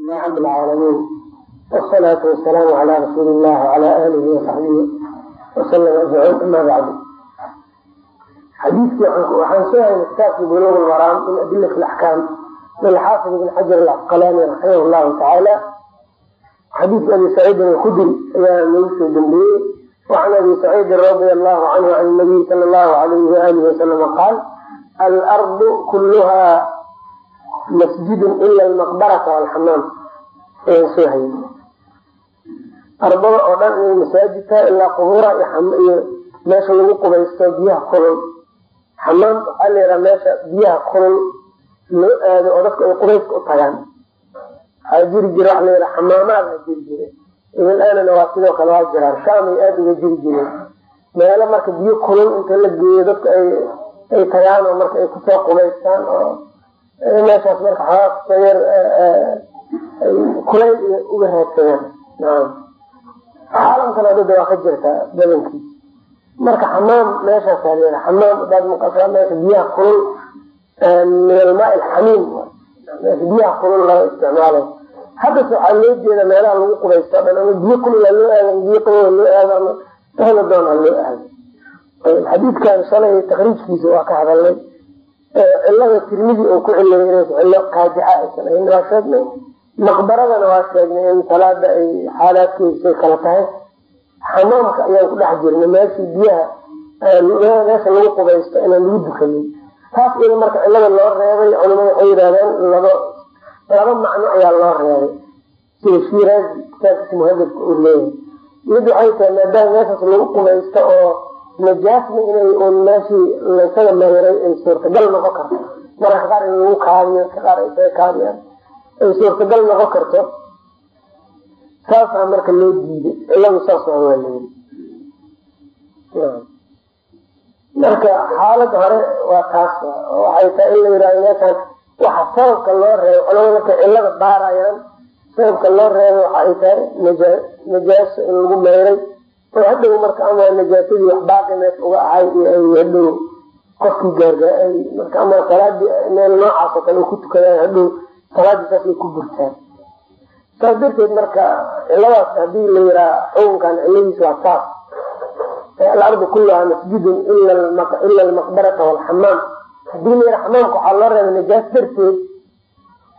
رب العالمين والصلاة والسلام على رسول الله وعلى آله وصحبه وسلم أجمعين أما بعد xadiidkii waxaan soo haynay kitaabkii buluug lmaraam min adilati laxkaam lilxaafid ibn xajar alcasqalaani raximah llahu tacaala xadiidka abi saciidin alkhudri ayaa nagu soo dambeeyey wacan abi saciidin radia allahu canhu can nabiy sala allahu alayhi waalihi wasalama qaal alardu kuluha masjidun ila almaqbarata walxamaam ayaan soo haynay ardada oo dhan inay masaajid ilaa qubuura iyo meesha lagu qubaysto biyaha kulul. Xamaam waxaa la yidhaha meesha biyaha kulul loo aado oo dadka ay qubayska u tagaan. Waxaa jiri jira waxa la yidhaha xamaamaad a jiri jira ibil-aanana waa sidoo kale waa jiraan. Shaamay aada uga jiri jireen. Meelo marka biyo kulul inta la geeyo dadka ay ay tagaan oo marka ay ku soo qubaystaan oo meeshaas marka xoogaa ku soo yar kulayl uga raadsadaan naam. Caalamkan adada waa ka jirtaa badankiis marka xamaam meeshaasaa leeda xamaam hadaad maqashaa meesha biyaha kulul min almaa alxamiim meesha biyaha kulul laga isticmaalayo haddas waxaa loo jeeda meelaha lagu qubaysto dhan ama biyo kulula loo aado biyo qaboa loo aado ama ahla doona loo aado xadiidkan shalay takriijkiisa waa ka hadalnay cilada tirmidi oo ku cilay inay cillo kaajixa aysan ahayn waa sheegnay maqbaradana waa sheegnay in salaada ay xaalaadkeedisay kala tahay. Xamaamka ayaan ku dhex jirnay meeshii biyaha meesha lagu qubaysto inaan lagu dukanin taas iyada marka cilada loo reebay culamada waxay yidhahdeen laba laba macno ayaa loo reebay. Sida shiraazi kitaabkiisa muhadabka uu leeyahay. Mid waxay tahay maadaama meeshaas lagu qubaysto oo najaasna un meeshii laysaga mayray ay suurtagal noqon karto. Mararka qaar in lagu kaadiyo ka qaar ay kaadiyaan. Ay suurtagal noqon karto. Saasaa marka loo diiday. Ciladu saas waa layiri marka xaalada hore waa taas waxay tahay in la yihahdo meeshaan waxa sababka loo reebo culamada markay cilada baarayaan sababka loo reebo waxay tahay naja najaaso in lagu mayray oo hadhow marka ama najaasadii wax baaqi mees uga ahay hadhow qofkii gaargaa marka ama salaadii meel noocaas oo kale ku tukadaan hadhow salaadii saas ay ku burtaan. Saas darteed marka ciladaas haddii la yiraa xukunkan ciladiis waa taas. Alardu kuluhaa masjidun ila almaqbarata walxamaam haddii la yiraa xamaamka waxaa loo reebay najaas darteed.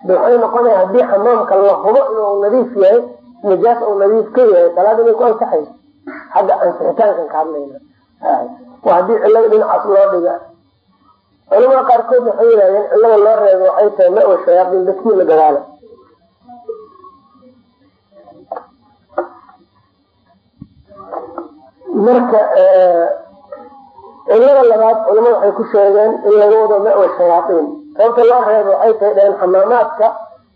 Waxay noqonaya haddii xamaamka la hubo inuu nadiif yahay najaas uu nadiif ka yahay salaad inay ku ansaxayso xagga ansixitaankan ka hadlayna. Hadii cilada dhinacaas loo dhiga culamada qaarkood waxay yihahdeen cilada loo reebay waxay tahay ma shayaaiin dadkii la dagaala marka cilada labaad culamada waxay ku sheegeen in laga wado mawa shayaaiin sababta loo reebo waxay tahay dheen xamaamaadka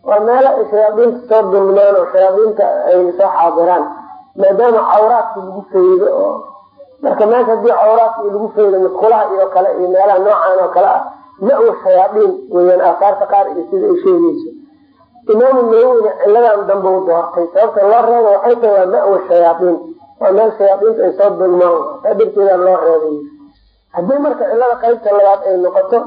waa meelo ay shayaaiinta soo dulmaan oo shayaaiinta ay soo xaadiraan maadaama cawraadki lagu faydo oo marka meesha haddii cawraadki lagu faydo musqulaha iyo kale iyo meelaha noocaan oo kale ah mawa shayaaiin weyaan aasaarta qaar iyo sida ay sheegeyso imaamu nawowina ciladan dambe u doortay sababta loo reebo waxay tahay waa mawa shayaaiin waa meel shayaaiinta ay soo dulmaan saa darteeda loo reebay. Haddii marka cilada qaybta labaad ay noqoto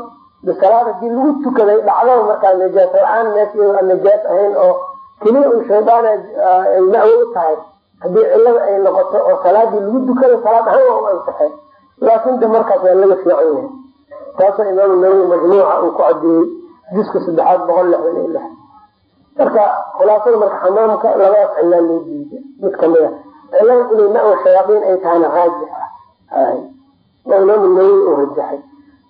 bisalaad haddii lagu tukaday dhacdada markaa najaas la'aan meesha najaas ahayn oo keliya un shaydaan ay mawo u tahay haddii cilada ay noqoto oo salaadii lagu dukada salaad ahaan waa u ansaxay. Laakin markaas waa laga fiican yahay. Taasoo imaamu nawowi majmuuca uu ku cadeeyey juska saddexaad boqol lixdan iyo lix. Marka khulaasada marka xamaamka labadaas cilaa loo diiday mid ka mid a cilada inay mawa shayaaiin ay tahayna raajix ah. Oo imaamu nawowi uu rajaxay.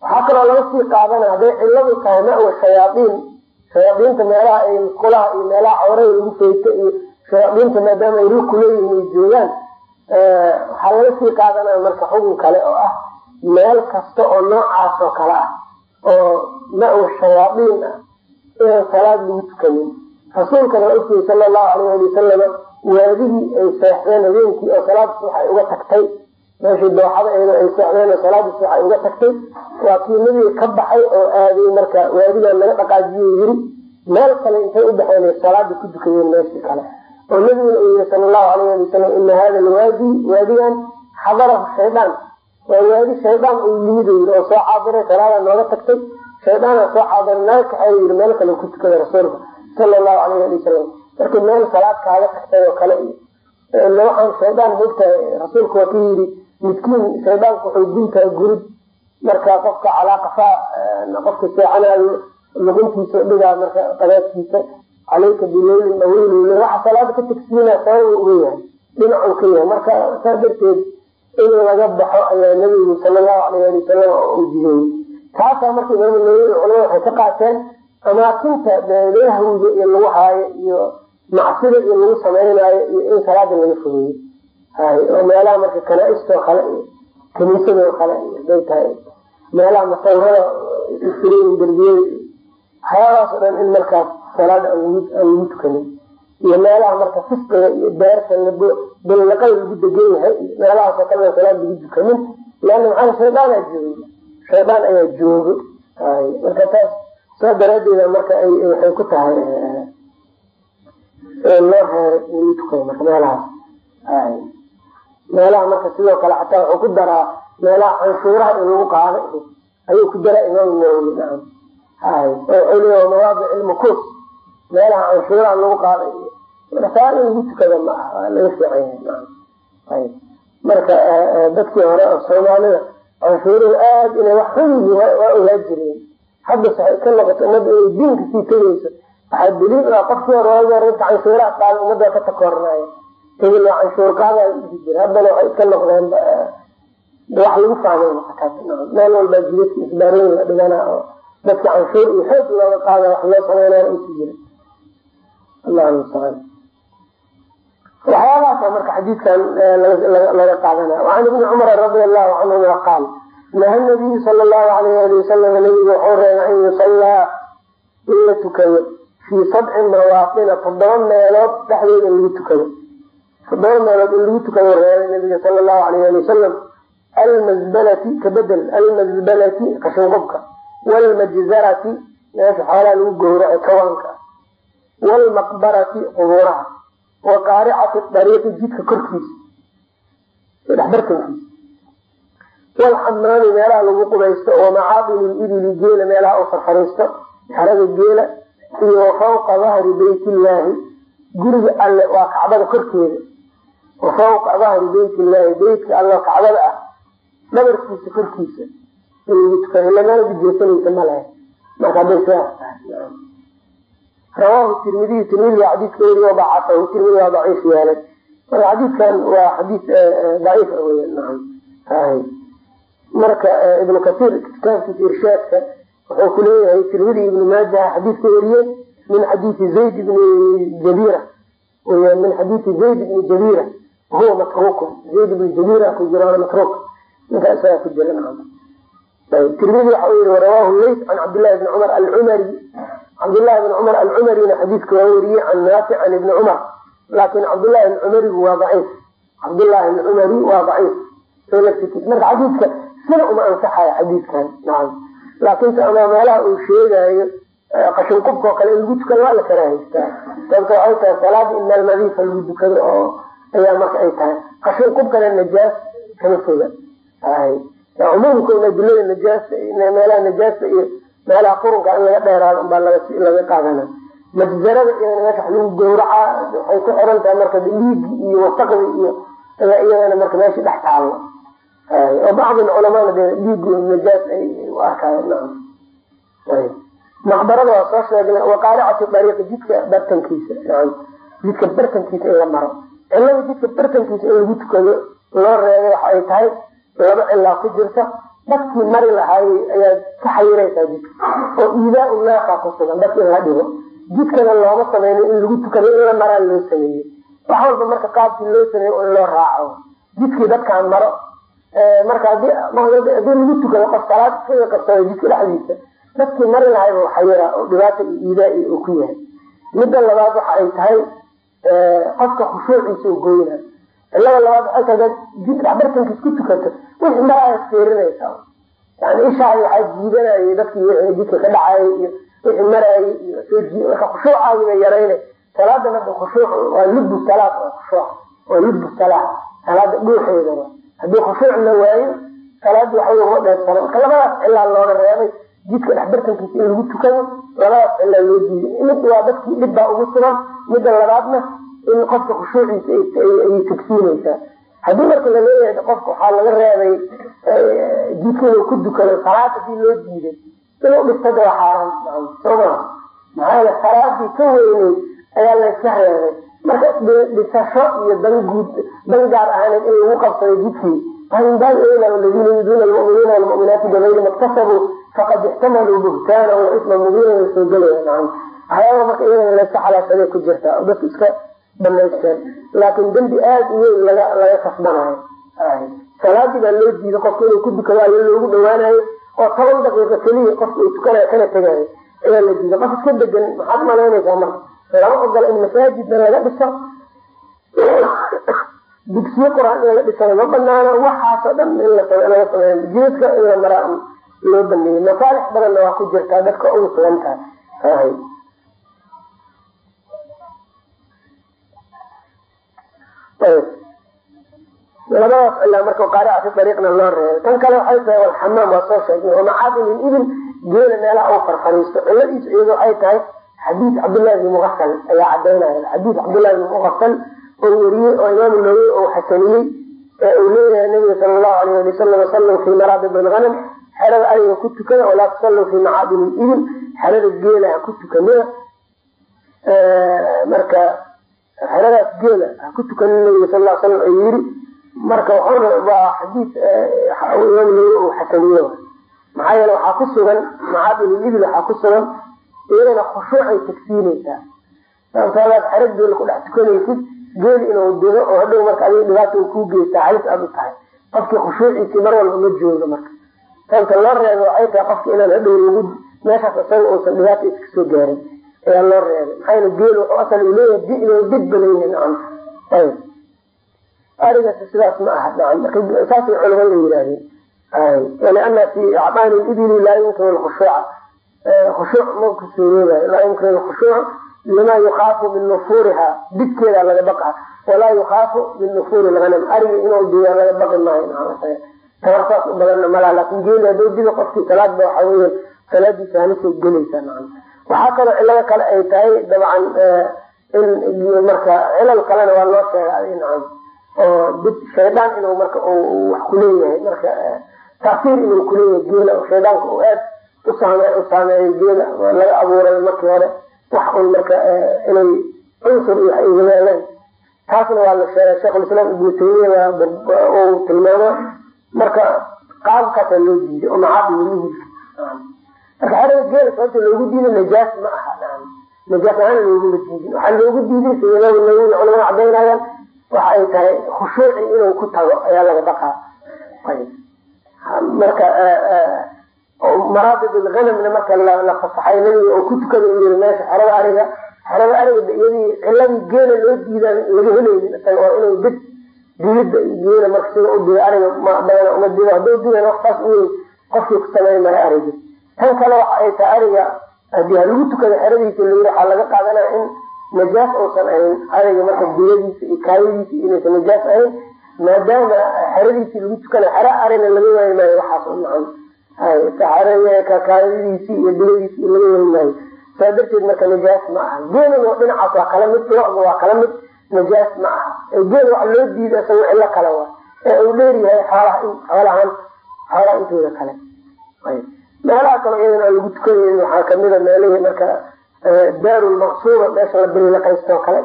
Waxaa kaloo laga sii qaadana hadday ciladu tahay mawa shayaaiin shayaaiinta meelaha ay musqulaha iyo meelaha cawrada lagu feyto iyo shayaaiinta maadaama ay ruku leeyihiin ay joogaan waxaa laga sii qaadanaya marka xukun kale oo ah meel kasta oo noocaas oo kale ah oo mawa shayaaiin ah inaan salaad lagu tukanin. Rasuulkana waa ogtiyey sala allahu alayh ali wasalama waadigii ay seexdeen habeenkii oo salaad waxay uga tagtay. Meeshii dooxada eeda ay seexdeen oo salaadis waxay uga tagtay. Waa kii nabiga ka baxay oo aaday marka waadigan laga dhaqaajiyo yiri meel kale intay u baxeen salaada ku dukadeen meeshii kale oo nabiguna uu yihi sala allahu alayh ali wasalam ina hada alwaadi waadigan xadarahu shaydaan. Waa waadi shaydaan uu yimid yiri oo soo xaadiray salaada nooga tagtay. Shaydaana soo xaadiray naalka ay yiri meel kale ku tukada rasuulka sala allahu alayh ali wasalam markii meel salaad kaaga tagtay oo kale iyo waxaan shaydaan mogtahay rasuulku waa ka yidhi midkiin shaydaanku wuxuu guntaa gurid marka qofka calaaqafaa qofka seexanayo luquntiisa dhigaa marka qadaadkiisa calayka bileylin dawiilin waxa salaada ka tagsiina sababa uga yahay dhinacuu ka yahay marka saa darteed in laga baxo ayaa nabigu sala allahu alayh ali wasalam u jideeyey taasaa marka imaam culamada waxay ka qaateen amaakinta lahwiga iyo lagu haayo iyo macsida iyo lagu samaynayo iyo in salaada laga fogeeyo oo meelaha marka kanaaistoo kale iyo kaniisadoo kale haday tahay meelaha masawirada isrin derbiyada waxyaabahaas o dhan in markaas salaada lagu tukanin. Iyo meelaha marka fisqiga iyo beerta balaqada lagu degan yahay meelahaasoo kale salaad lagu tukanin leana maxaa shaydaanaa jooga shaydaan ayaa joogo marka taas saa daraadeeda marka waxay ku tahay loo reeray in lagu tukado marka meelahaas. Meelaha marka sidoo kale xataa wuxuu ku daraa meelaha canshuuraha in lagu qaado. Ayuu ku daraa imaam nawowi naam. Hay mawaadic ilmakuus meelaha canshuuraha lagu qaada saa in lagu tukada ma waa laga fiican yahay naam hay marka dadkii hore oo soomaalida canshuuruhu aad inay wax xun yihiin waa ogaa jireen. Hadda saay ka noqoto ummadda inay diinka sii tegeyso waxaa daliil ah qofkii hore waagi dadka canshuuraha qaada ummadda ka takoornaayo hebel waa canshuur qaada dhihi jira haddana waxay iska noqdeen wax lagu fahmay meel walbaa jidadka isbaarooyin la dhigana oo dadka canshuur iyo xoog looga qaada wax loo sameynaan usi jira allahu mustacaan waxyaabahaasa marka xadiidkan laga qaadanaya. Wacan ibni cumar radi allahu canhuma qaal naha nabiyu sala allahu alayh ali wasalam nabigu wuxuu reebay an yusallaa in la tukado fii sabci mawaaqina toddoba meelood dhexdeeda in lagu tukado toddoba meelood in lagu tukado reebay nabiga sala allahu alayh ali wasalam almazbalati kabedel almazbalati qashinqubka wlmajzarati meesha xoolaha lagu gowraco kawaanka wlmaqbarati qubuuraha wa qaaricati dariiqi jidka korkiisa. Walxamaami meelaha lagu qubaysto wa macaadini libili geela meelaha u farfariisto xerada geela iyo wa fawqa dahri beyt guriga alle waa kacbada korkeeda. Wa fawqa dahri beyt beytka alle kacbada ah. Dhabarkiisa korkiisa. Lamana gujeesanaysa malehe marka haday sidaas tahay rawaahu tirmidiy tirmidi waa xadiiska weri dacafahu tirmidi waa daciif yeelay. Marka xadiidkan waa xadiis daciif wey naam. Hay marka ibnu kasiir kitaabkiisa irshaadka wuxuu ku leeyahay tirmidi ibnu maajaha xadiidka wariyey min xadiisi zayd ibni jabira wy min xadiisi zayd ibni jabira huwa matruukun. Zayd ibni jabira ku jiraana matruuk. Ninka isagaa ku jira tirmidi waxa uu yihi rawaahu leyt can cabdillahi bni cumar alcumari cabdillahi bni cumar alcumarina xadiidka waa weriyey can naafic can ibni cumar laakin cabdullahi alcumarigu waa daciif. Cabdullahi alcumari waa daciif. Marka xadiidka sina uma ansaxayo xadiidkan nacam laakiinse ama meelaha uu sheegayo qashin kale in lagu waa la karahaystaa sababta waxay tahay salaada in meel nadiifa lagu dukado oo ayaa marka ay tahay. Qashin najaas kama foga. Cumuumka adilada najaasta meelaha najaasta iyo meelaha qurunka in laga dheeraado umbaa laga qaadana. Majzarada iyadana meesha wax lagu gawraca waxay ku xiran tahay marka dhiigi iyo wasaqdi iyo iyadana marka meesha dhex taalo. Oo bacdi culamaana de dhiigi najaas ay u arkaayo nacam maqbarada waa soo sheegnay waqaaricati dariiqi jidka bartankiisa nacam jidka bartankiisa in la maro. Cilada jidka bartankiisa in lagu tukado loo reebay waxa ay tahay laba cilaa ku jirta dadkii mari lahaayey ayaad ka xayiraysaa jidka. Oo iidaa naaqa ku sugan dadka in la dhigo. Jidkana looma sameyno in lagu tukado in la maraa loo sameeyey wax walba marka qaabkii loo sameeyo in loo raaco. Jidkii dadkaan maro marka haddii lagu tukado qof salaad isaga qabsada jidka dhexdiisa dadkii mari lahayba xayira oo dhibaata iyo iidaa uu ku yahay. Midda labaad waxa ay tahay qofka khushuuciisa u goyna cilada labaad waxay tahay jid dhexbartankiis ku tukato. Wixii maraayad fiirinaysaa yani ishaay waxaa jiidanayay dadkii wixii jidka ka dhacayay iyo wixii maraayay iyo marka khushuucaagi bay yarayna. Salaada marka khushuuc waa lubu salaad waa khushuuc. Waa lubu salaad. Salaada dhuuxeeda haddii khushuuc la waayo salaada waxba uma dheersano marka labadaas cilaa looga reebay. Jidka dhexbartankiisa in lagu tukado labadaas cilaa loo diiday. Mid waa dadkii dhib baa ugu sugan. Midda labaadna in qofka khushuuciisa ayay tagsiinaysaa. Haddii marka la leeyahay qofka waxaa laga reebay jidka inuu ku dukado salaad haddii loo diiday inuu dhigtada waa xaaraan soma maxaa yeele salaadii ka weynay ayaa layska reebay marka dhisasho iyo dan guud dan gaar ahaaneed in lagu qabsaday jidkii min baabi owla aladiina yuduuna almu'miniina walmu'minaati bigayri maktasabuu faqad ixtamaluu buhtaana wa isma mubiina way soo gelaya. Waxyaaba marka iyadana layska xalaashaday ku jirta. Oo dadka iska dhamaysteen. Laakiin dembi aada u weyn laga laga kasbanayo salaadii baa loo diiday qofka inuu ku dukado loogu dhawaanayo oo toban daqiiqo keliya qofka uu tukanayo kana tegayo ayaa la diiday. Qof iska degan maxaad malaynaysaa marka. Lama ogola in masaajidna laga dhiso. Dugsiyo qur'aan in laga dhisana ma banaano waxaasoo dhan in laga sameeyo. Jidadka in la maraa loo baneeyey masaalix badanna waa ku jirtaa dadka ugu sugan labadaas cilaa marka qaarica fi loo reebay tan kale waxay tahay walxamaam waa soo sheegnay. Oo macaadin ibil geela meelaha u farfariisto. Ciladiisa iyadoo ay tahay xadiid cabdullahi bni muqafal ayaa cadaynaya xadiid cabdullahi bni muqafal oo weriyey oo imaam nawowi oo xasaniyey ee uu leeyahay nabiga sala allahu alayh ali wasalam sallu fii maraabid alghanam xerada ariga ku tukada walaa tusalluu fii macaadin ibil xerada geela ha ku tukanina. Marka xeradaas geela ha ku tukanin nabiga sal l slam ay yiri marka waa xadiid imaam nawowi uu xasaniye maxaa yeele waxaa ku sugan macaadin ibil waxaa ku sugan iyadana khushuucay tagsiinaysaa. Sababtoodaad xero geela ku dhex tukanaysid geeli inuu digo oo hadhow marka adiga dhibaata uu kuu geystaa halis aad u tahay. Qofkii khushuuciisii mar walba ma joogo marka. Sababta loo reebay waxay tahay qofka inaan hadhow lagu meeshaas isaga uusan dhibaata iska soo gaarin ayaa loo reebay. Maxaa wuxuu asal leeyahay di inuu deg badan yahay arigaas sidaas ma aha saasay culamada yidhaahdeen liana fi acmaali libili laa yumkinu lkhushuuca khushuuc ma ku suuroobayo. Laa yumkinu lkhushuuc lima yukaafu min nufuuriha didkeeda laga baqa walaa yukaafu min nufuuri lganam ariga inuu diya laga baqi maayo tabartaas u badanna malaa laakin geeli haduu dido qofkii salaadba waxa weya salaadiisa halisay gelaysaa waxaa kaloo cilado kale ay tahay dabcan in marka cilal kalena waa loo sheegay nacam oo did shaydaan inuu marka wax kuleeyahay marka tasiir inuu kuleeyahay geela oo shaydaanka uu aad u saameeyo geela laga abuuray markii hore wax un marka inay cunsur iyo wax ay wadaagaan taasna waa la sheegay sheikhulislaam ibnu taymiya uu tilmaamo marka qaabkaasa loo diiday oo macaadi welihiisa marka geela sababta loogu diiday najaas ma aha najaas ahaan looguma diidin waxaa loogu diiday nawowi culamada cadaynayaan waxa ay tahay khushuuci inuu ku tago ayaa laga baqaa marka maraabid lganamna marka la fasaxay nabiga oo ku tukada u meesha xerada ariga xerada ariga iyadii ciladii geela loo diida laga helaynin oo inuu did dilida geela marka sida u diga ariga badana uma dido hadduu didan waqtaas u weyn qofkii ku sameyn mara ariga tan kale waxa ay tahay ariga haddii ha lagu tukada xeradiisa la yiri waxaa laga qaadanaya in najaas uusan ahayn ariga marka diladiisa iyo kaayadiisa inaysan najaas ahayn maadaama xeradiisii lagu tukanayo xero arina laga waayi maayo waxaas u nacan kaayadiisi iyo diladiisi laga wari maayo. Saa darteed marka najaas ma aha. Geelana dhinacaas waa kala mid loga waa kala mid najaas ma aha. Geel waxa loo diida isaga cilo kale waa. Ee uu dheeryahay xoolaha xoolahan xoolaha intooda kale meelaha kale iyadana aan lagu tukanayn waxaa kamida meelihii marka daarulmaqsuuba meesha la biliiqaysto oo kale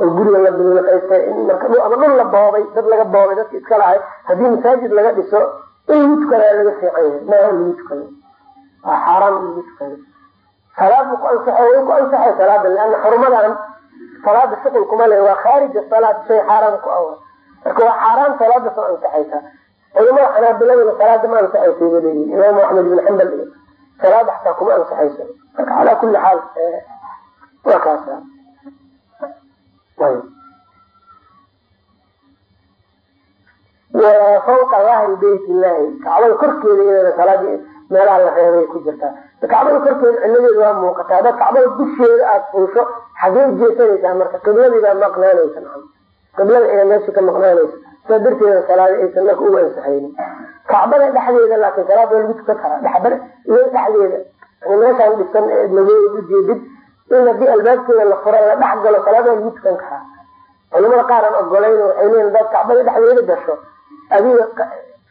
oo guriga la biliiqaystay marka ama dhul la boobay dad laga boobay dadka iska lahay haddii masaajid laga dhiso in lagu tukanaya laga fiican yahay maaha lagu tukado waa xaaraan in lagu tukado salaad ku ansaxay way ku ansaxay salaada leana xurumadan salaada shuqul kuma le waa khaarija salaad shay xaaraan ku awa. Marka waa xaaraan salaada soo ansaxaysa culamada xanaabiladana salaada ma ansaxaysa ba leeyihiin imaamu axmed ibn xambal iyo salaada xataa kuma ansaxayso. Marka calaa kuli xaal waa kaasa fawqa dahri beyt illahi kacbada korkeeda iyadana salaadii meelaha la reebay ku jirtaa. Kacbada korkeeda ciladeeda waa muuqataa. Haddaad kacbada dusheeda aada fuusho xagee ujeesanaysaa marka qibladii baa maqnaanaysa qiblada ayaa meesha ka maqnaanaysa saa darteeda salaada aysan marka ugu ansaxaynin kacbada dhexdeeda laakin salaad waa lagu tukan karaa dhexbada iyo dhexdeeda. Meeshaan dhisan madood ujeedid in haddii albaabkeeda la fura la dhex galo salaad waa lagu tukan karaa. Culamada qaar aan ogolayn waxay leeyiin kacbada dhexdeeda gasho adiga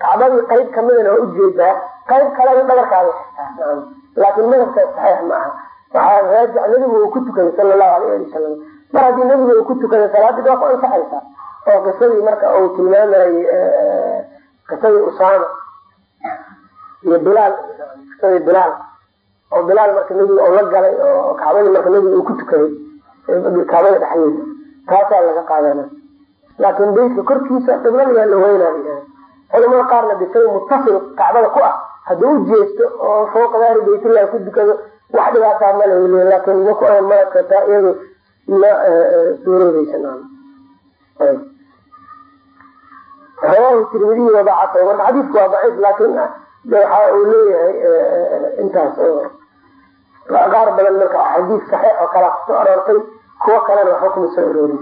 kacbadii qayb kamidana waa u jeedaa qayb kalena dhabarkaada xirtaa laakin madhabkaas saxiix ma aha. Waxaa raajic nabigu uu ku tukaday sala allahu alayh ali wasalam mar haddii nabigu uu ku tukaday salaadii waa ku ansaxaysaa oo qisadii marka uu tilmaamayay qisadii usaama iyo bilaal qisadii bilaal. Oo bilaal marka nabiga la galay oo kacbadii marka nabiga uu ku tukaday kacbada dhexdeeda taasaa laga qaadana. Laakin beytka korkiisa qiblada yaa la weynaa culamada qaarna bisay mutasil kacbada ku ah. Hadduu u jeesto oo fooqa daari baytullah ku dukado wax dhibaataa ma leh laakin maku malakataa iyadu ma suuroodeysa rawaahu tirmidiy wadacafa marka xadiidku waa daciif laakin waxa uu leeyahay intaas qaar badan marka xadiis saxiix oo kala ku soo aroortay kuwo kalena waxba kuma soo aroorin.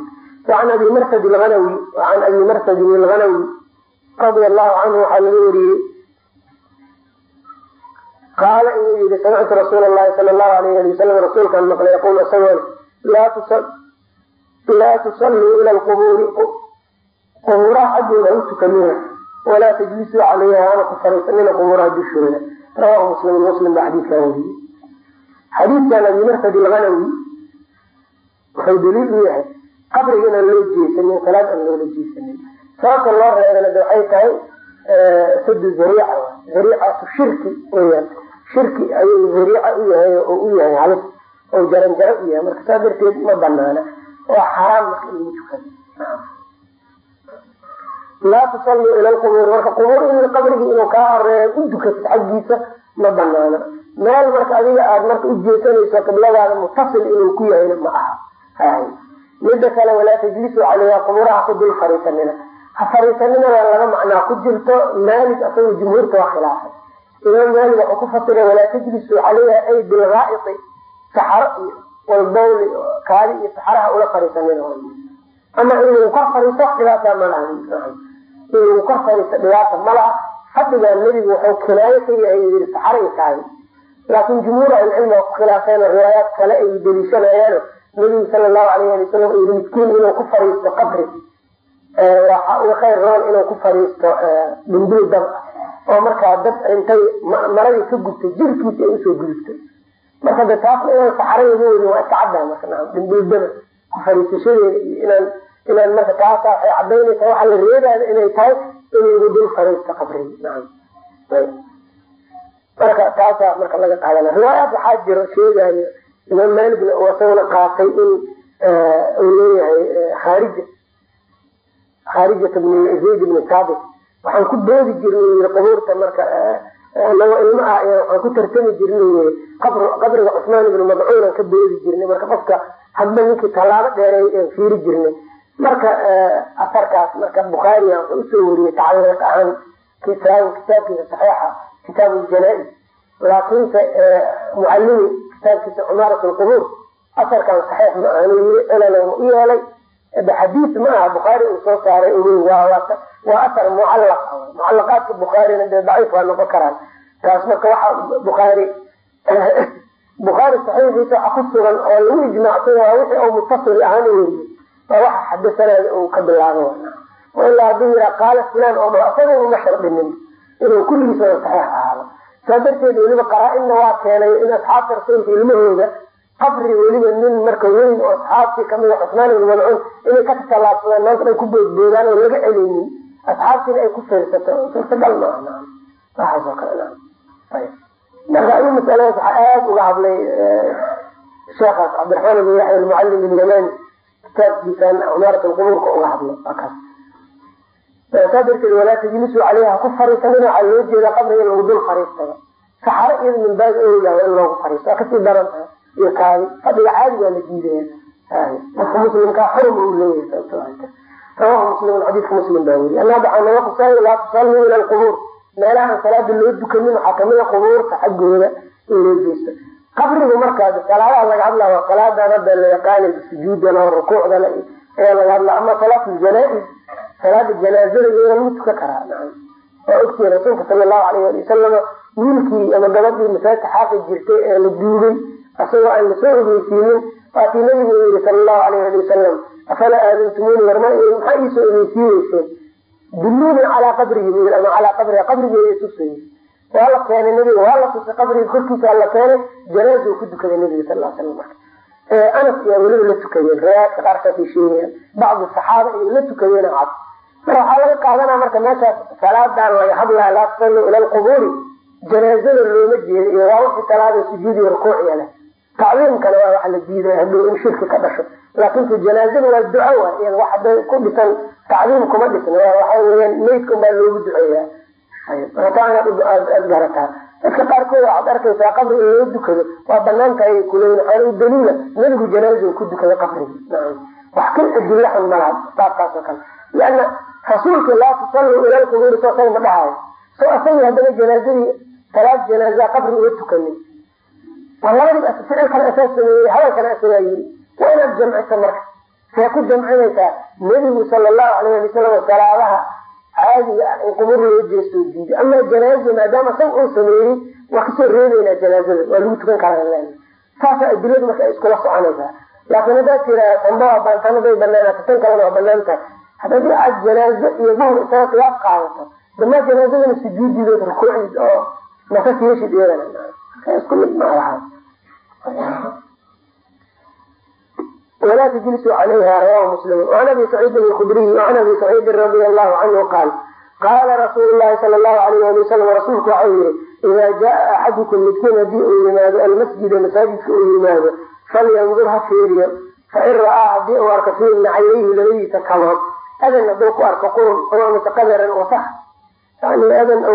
Wacan abi marsad alghanawi wacan abi marsadin alghanawi radia allahu canhu waxaa laga wariyey qaala inuu yihi samictu rasuul lahi sala allahu alayh ali wasalam rasuulkaan maqlay yaqul isagoo laa tusalluu ila lqubuuri qubuuraha xaggooda ha u tukanina walaa tajlisuu calayha hana ku fariisanina qubuuraha dushooda rawahu muslim muslim baa xadiidkan wariyey. Xadiidkan abi marsad alghanawi wuxuu daliil u yahay qabriga inaan loo jeesanin salaad aan loola jeesanin sababta loo reebana de waxay tahay sadu zariica. Zariicatu shirki weyaan shirki ayuu zariica u yahay oo u yahay halis oo jaranjaro u yahay. Marka saa darteed ma banaana waa xaraam marka in lagu tukado. Laa tusalluu ila lqubuur marka qubuur in qabrigi inuu kaa horeeyo u dukatid xaggiisa ma banaana meel marka adiga aad marka u jeesanayso qibladaada mutasil inuu ku yahayna ma aha. Mida kale walaa tajlisuu caleyha qubuuraha ku dul fariisanina. Ha fariisaninada laga macnaa. Ku jirto maalik asaga jumhuurta waa khilaafay. Imaam maalik wuxuu ku fasiray walaa tajlisuu caleyha ay bilgaaiti saxaro iyo walbawli kaadi iyo saxaraha ula fariisanina ama in lagu kor fariisto dhibaata ma laha. In lagu kor fariisto dhibaata ma laha. Fadhigaa nebigu wuxuu kinaayo ka yahay yii saxaro iyo kaadi laakin jumhuur ahlicilmi waa ku khilaafeen riwaayaad kale ay deliishanayaan nabigu sala lahu alayh ali wasalam yii miskiin inuu ku fariisto qabri. Waxa roon inuu ku fariisto dhimbil dab. Oo markaa dad intay maradii ka gubtay jirkiisa ay u soo gudubtay marka de taasna inaan saxarayga weydin waa iska caddaha marka naam dhimbil daba ku fariisashadeeda iyo inaan inaan marka taasa waxay cadaynaysa waxa la reebaada inay tahay inaygu dul fariisto qabriga naam. Marka taasa marka laga qaadana riwaayaad waxaa jiro sheegayo imaam maaligna uu isaguna qaatay in uu leeyahay khaarija khaarijata bni zayd bni saabit waxaan ku doodi jirnay qubuurta marka anagoo ilmo ah waxaan ku tartami jirnay qabriga cusmaan ibni madcuunan ka doodi jirnay. Marka qofka hadba ninkii tallaabo dheereey fiiri jirnay. Marka asarkaas marka bukhaariga wuxuu u soo wariyey tacliiq ahaan kitaabkiisa saxiixa kitaab ljanaa-is laakiinse mucalimi kitaabkiisa cumaarat lqubuur asarkan saxiix ma ahan celal u yeelay de xadiis ma aha bukhaari uu soo saaray waa asar mucallaq. Mucallaqaadka bukhaarina dee daciif waa noqon karaan. Taas marka waxa bukhaari bukhaari saxiixiisa waxa ku sugan oo lagu ijmaacsan waa wixii uu mutasil ahaan u weriyey waa waxa xadasanaada uu ka bilaabo. Ilaa hadduu yihaa qaala fulan oo dho asaga uma shardinin inuu kulligiisa saxiix ahaado. Saa darteed weliba qaraa-inna waa keenay in asxaabta rasuulka ilmahooda qabri weliba nin marka weyn oo asxaabtii kamida cusmaan ibn malcuun inay ka tallaabsadaan maanta ay ku boodboodaan oo laga celeynin asxaabtiina ay ku fiirsato suurtagal maaha waxaasoo kale marka ayu masaladaas waxaa aada uga hadlay sheekhaas cabdiraxmaan ibn yaxya almucalim bin yamani kitaabkiisan cumaarat alqubuurka uga hadlay. Akaas saa darteed walaa tajlisuu caleyha ha ku fariisanina waxaa loo jeeda qabriga lagu dul fariistada saxaro iyada min owlaha in loogu fariisto. Waa ka sii daran tahay iyo kaadi fadhiga caadi waa la diidaya qofka muslimkaa xurum uu leeyahay rawahu muslimun xadiidka muslim baa weriy anaa waxaa naga qusay laa tusalluu ila alqubuur meelahaan salaada loo dukanin waxaa ka mid a qubuurta xaggooda in loo jeesto. Qabrigu markaa salaadaha laga hadlaa waa salaadan hadda la yaqaanay sujuudana rukuucdana ayaa laga hadlaa. Ama salaatu janaa-is salaada janaazada iyada lagu tukan karaa waa ogtihi rasuulka sala allahu alayh ali wasalam wiilkii ama gabadhii masaajidka xaaqi jirtay ee la duugay asagoo aan la soo ogeysiinin waatii nabigu yii sala allahu alayh ali wasalam afalaa aadantumuni warma maxaa iisoo ogeysiineyseen duluuni calaa qabrihi bu ama calaa qabriha qabrigeeda tusay waa la keenay nabiga waa la tusay qabriga korkiisa la keenay janaaza ku dukaday nabiga sal l slam marka anas yaa weliba la tukadeen riwaayadka qaarkaasay sheegayaan bacdu saxaaba ay la tukadeen cad. Marka waxaa laga qaadanaa marka meeshaas salaadan laga hadlaya laa tusallu ila alqubuuri janaazada looma jeedo iyo waa wixii salaada sujuudi rukuuciya leh tacliimkana waa waxa la diidaya haduu in shirki ka dhasho. Laakin janaazada waa duco wa iyada wax ku dhisan tacliim kuma dhisna waxa weeyaan meydka unbaa loogu duceeyaa. Taa inaad aad garataa. Dadka qaarkood waxaad arkaysaa qabri in loo dukado waa bannaan tahay kuleyin waxaana u daliila nabigu janaaza ku dukada qabrigi wax ka adilla xun malaha baabkaas oo kale. Liana rasuulka laa tusalluu ila soo say dhahayo. Soo asagii haddana janaazadii salaad janaaza qabri uga tukanin asagaa yiri waa inaad jamcisa marka. See ku jamcinaysaa nebigu sala allahu alayh wasalam salaadaha caadiga ah in qubur loo jeesto diiday ama janaaza maadaama sag uu sameeyey waa ka soo reebeynaa janaazada. Waa lagu tukan karaa saasa adiladu marka ay iskula soconaysaa. Laakiin haddaad tiraa tambaa baantanaday banaanaata tan kalena waa bannaan tahay. Haddii aad janaazo iyo duhur isaga qiyaas qaadato damaa janaazadana sujuudidood rukuucdiid oo nafas yeeshid iyadana isku mid maaha ولا تجلسوا عليها رواه مسلم وعن ابي سعيد الخدري وعن ابي سعيد رضي الله عنه قال قال رسول الله صلى الله عليه وسلم رسولك عيني إذا جاء أحدكم مسكين هديء لماذا المسجد مساجد لماذا فلينظرها فيريا فإن رأى هديء وأرك فيه عليه لديه تكلم أذن ندوك أرك قرن قرن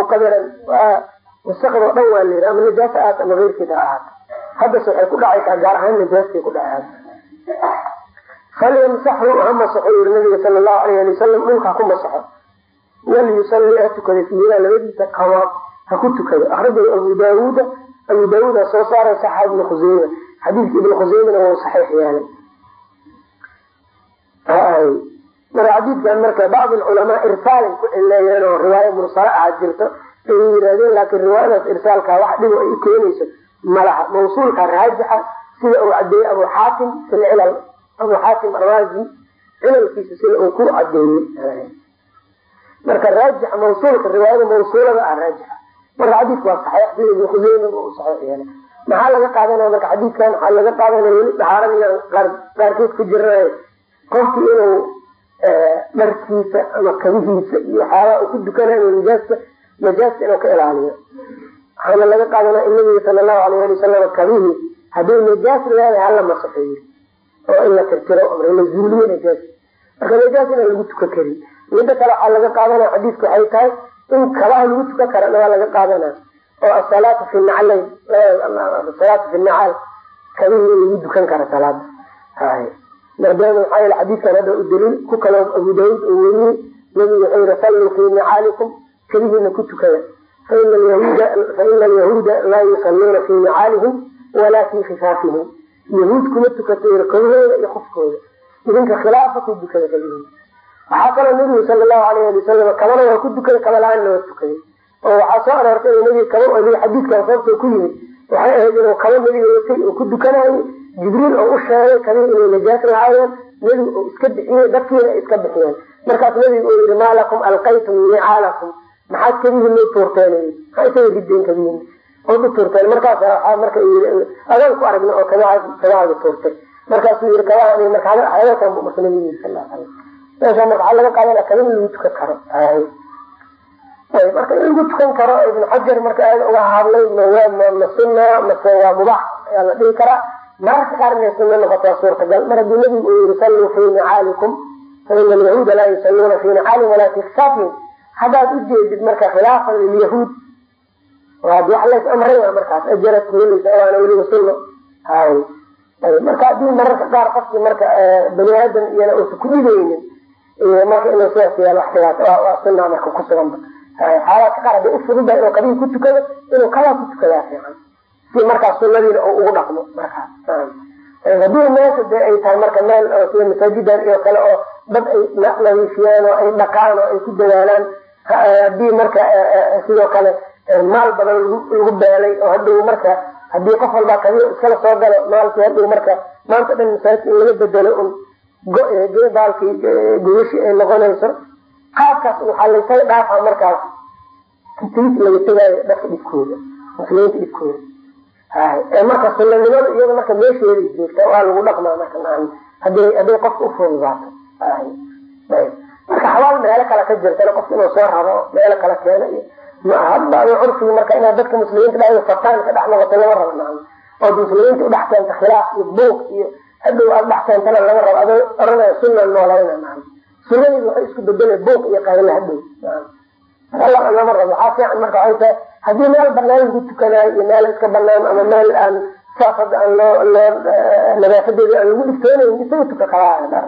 قدرا wasaqdo dhan waa la yidhi ama najaasa ahaat ama keyrkeed ha ahaato haddase waxay ku dhacaysaa gaar ahaan najaaskay ku dhacaad falyamsaxu ha masaxo yiri nabiga sala allahu alayh ali wasalam dhulka ha ku masaxo walyusalli ha tukada fiimaa labadiisa kawaab ha ku tukado. Akhrajahu abu daawuuda abu daawuud ha soo saaray saxa ibnu khuseyma xadiidka ibnu khuseymana wau saxiix yeelay. Marka xadiidkan marka bacd lculamaa irsaalay ku cileeyeen oo riwaaya mursale aha jirto ay yirahdeen laakiin riwaayadaas irsaalka wax dhibo ay u keenayso malaha mawsuulka raajixa sida uu cadeeyey abu xaatim fi lcilal abu xaatim araazi cilalkiisa sida uu ku cadeeyey. Marka raajix mawsuulka riwaayada mawsuulada ah raajixa. Marka xadiidku waa saxiix sida ibnu khuseyma uu saxiix yeelay. Maxaa laga qaadanaya marka xadiidkan? Waxaa laga qaadanaya weli dhaxaaradiga qaarkeed ku jiranayo qofki inuu dharkiisa ama kabihiisa iyo waxyaabaa uu ku dukanayo najaaska najaasta inuu ka ilaaliyo waxaana laga qaadanaya in nabiga sala allahu alayh ali wasalam kabihii hadday najaas leedahay hala masaxeeyo oo in la tirtiro la zuuliyo najaas marka najaas inaan lagu tukan karin midda kale waxaa laga qaadanaya xadiidku waxay tahay in kabaha lagu tukan karana waa laga qaadanaya oo asalaatu fi naclayn asalaatu fi nacaal kabihii in lagu dukan kara salaada maadaama maxaa yeele xadiidkan hadda u daliil ku kaloo abu daawuud uu weriyey nabigu wuxuu yihi salluu fii nicaalikum kabihiina ku tukada. Faina alyahuuda laa yusalluuna fii nicaalihim walaa fii khifaafihim yahuud kuma tukato kabahooda iyo qofkooda. Idinka khilaafa ku dukada waxaa kaloo nabigu sala allahu alayh ali wasalam kabana ku dukaday kaba la'aanna waa tukaday oo waxaa soo aroortay in nabiga kaba ali xadiidkan sababta ku yimid waxay ahayd inuu kaba nabiga watay uu ku dukanayo jibriil oo u sheegay kabihi inay najaas lahaayeen nebigu iska bixiyey dadkiina iska bixiyeen. Markaas nebigu uu yihi maa lakum alqaytum nicaalakum maxaad kabihiin may tuurteen maxaa isaga rideen kabihiin ood u tuurteen markaas marka adaan ku aragna oo kabahaaga tuurtay markaasuu yihi kabaha marka hadalkan bu marka nabigu yiri sal slam meesha marka waxaa laga qaadanaya kaba in lagu tukan karo. Marka in lagu tukan karo ibnu xajar marka aada uga hadlay ma sunna mase waa mubax ayaa la dhihi karaa. Mararka qaar inay sunno noqotaa suurtagal. Mar haddii nabigu uu yihi salluu fii nicaalikum faina alyahuuda laa yusalluuna fii nicaalihim walaa fi khisaafihim haddaad ujeedid marka khilaafan lilyahuud waa wax lays amray markaas ajarad kuheleysa waana weliba sunno hay marka haddii mararka qaar qofki marka bani aadam iyana uusa ku dhibeynin marka inuu sidaas yeelo wax dhibaata waa sunna marka ku suganba xaalaadka qaar haddii ufududa inuu qabiil ku tukado inuu kabaa ku tukadaa fiican. Si markaas sunadiina uu ugu dhaqmo markaas. Haddii meesha dee ay tahay marka meel sida masaajidan iyo kale oo dad ay nadiifiyaan oo ay dhaqaan oo ay ku dadaalaan haddii marka sidoo kale maal badan lagu beelay oo hadhow marka haddii qof walbaa kabiyo iskala soo galo maalkii hadhow marka maanta dhan masaajid in laga bedelo un baalkii gogashi ay noqonayso qaabkaas waxaa laysaga dhaafa markaas. Tis laga tegaayo dadka dhibkooda muslimiinta dhibkooda. Marka sunanimada iyada marka meesheeda joogta waa lagu dhaqmaa marka haday haday qofka ufududaato marka xabaal meelo kale ka jirtana qofka inuu soo raro meelo kale keeno iyo maaha curfigi marka inaad dadka muslimiinta dhexdooda fataan ka dhex noqoto lama rabo naam ood muslimiinta udhex keenta khilaaf iyo buuq iyo hadhow aad dhex keentana lama rabo adoo oranaya sunna noolayna naam sunadii waxay isku bedela buuq iyo qayla hadhow naam lama rabo waxaa fiican marka waxay tahay haddii meel banaan lagu tukanayo iyo meel iska banaan ama meel aan saas aan loo loo nadaafadeeda aan lagu dhiftoonayn isaga tuka kabaa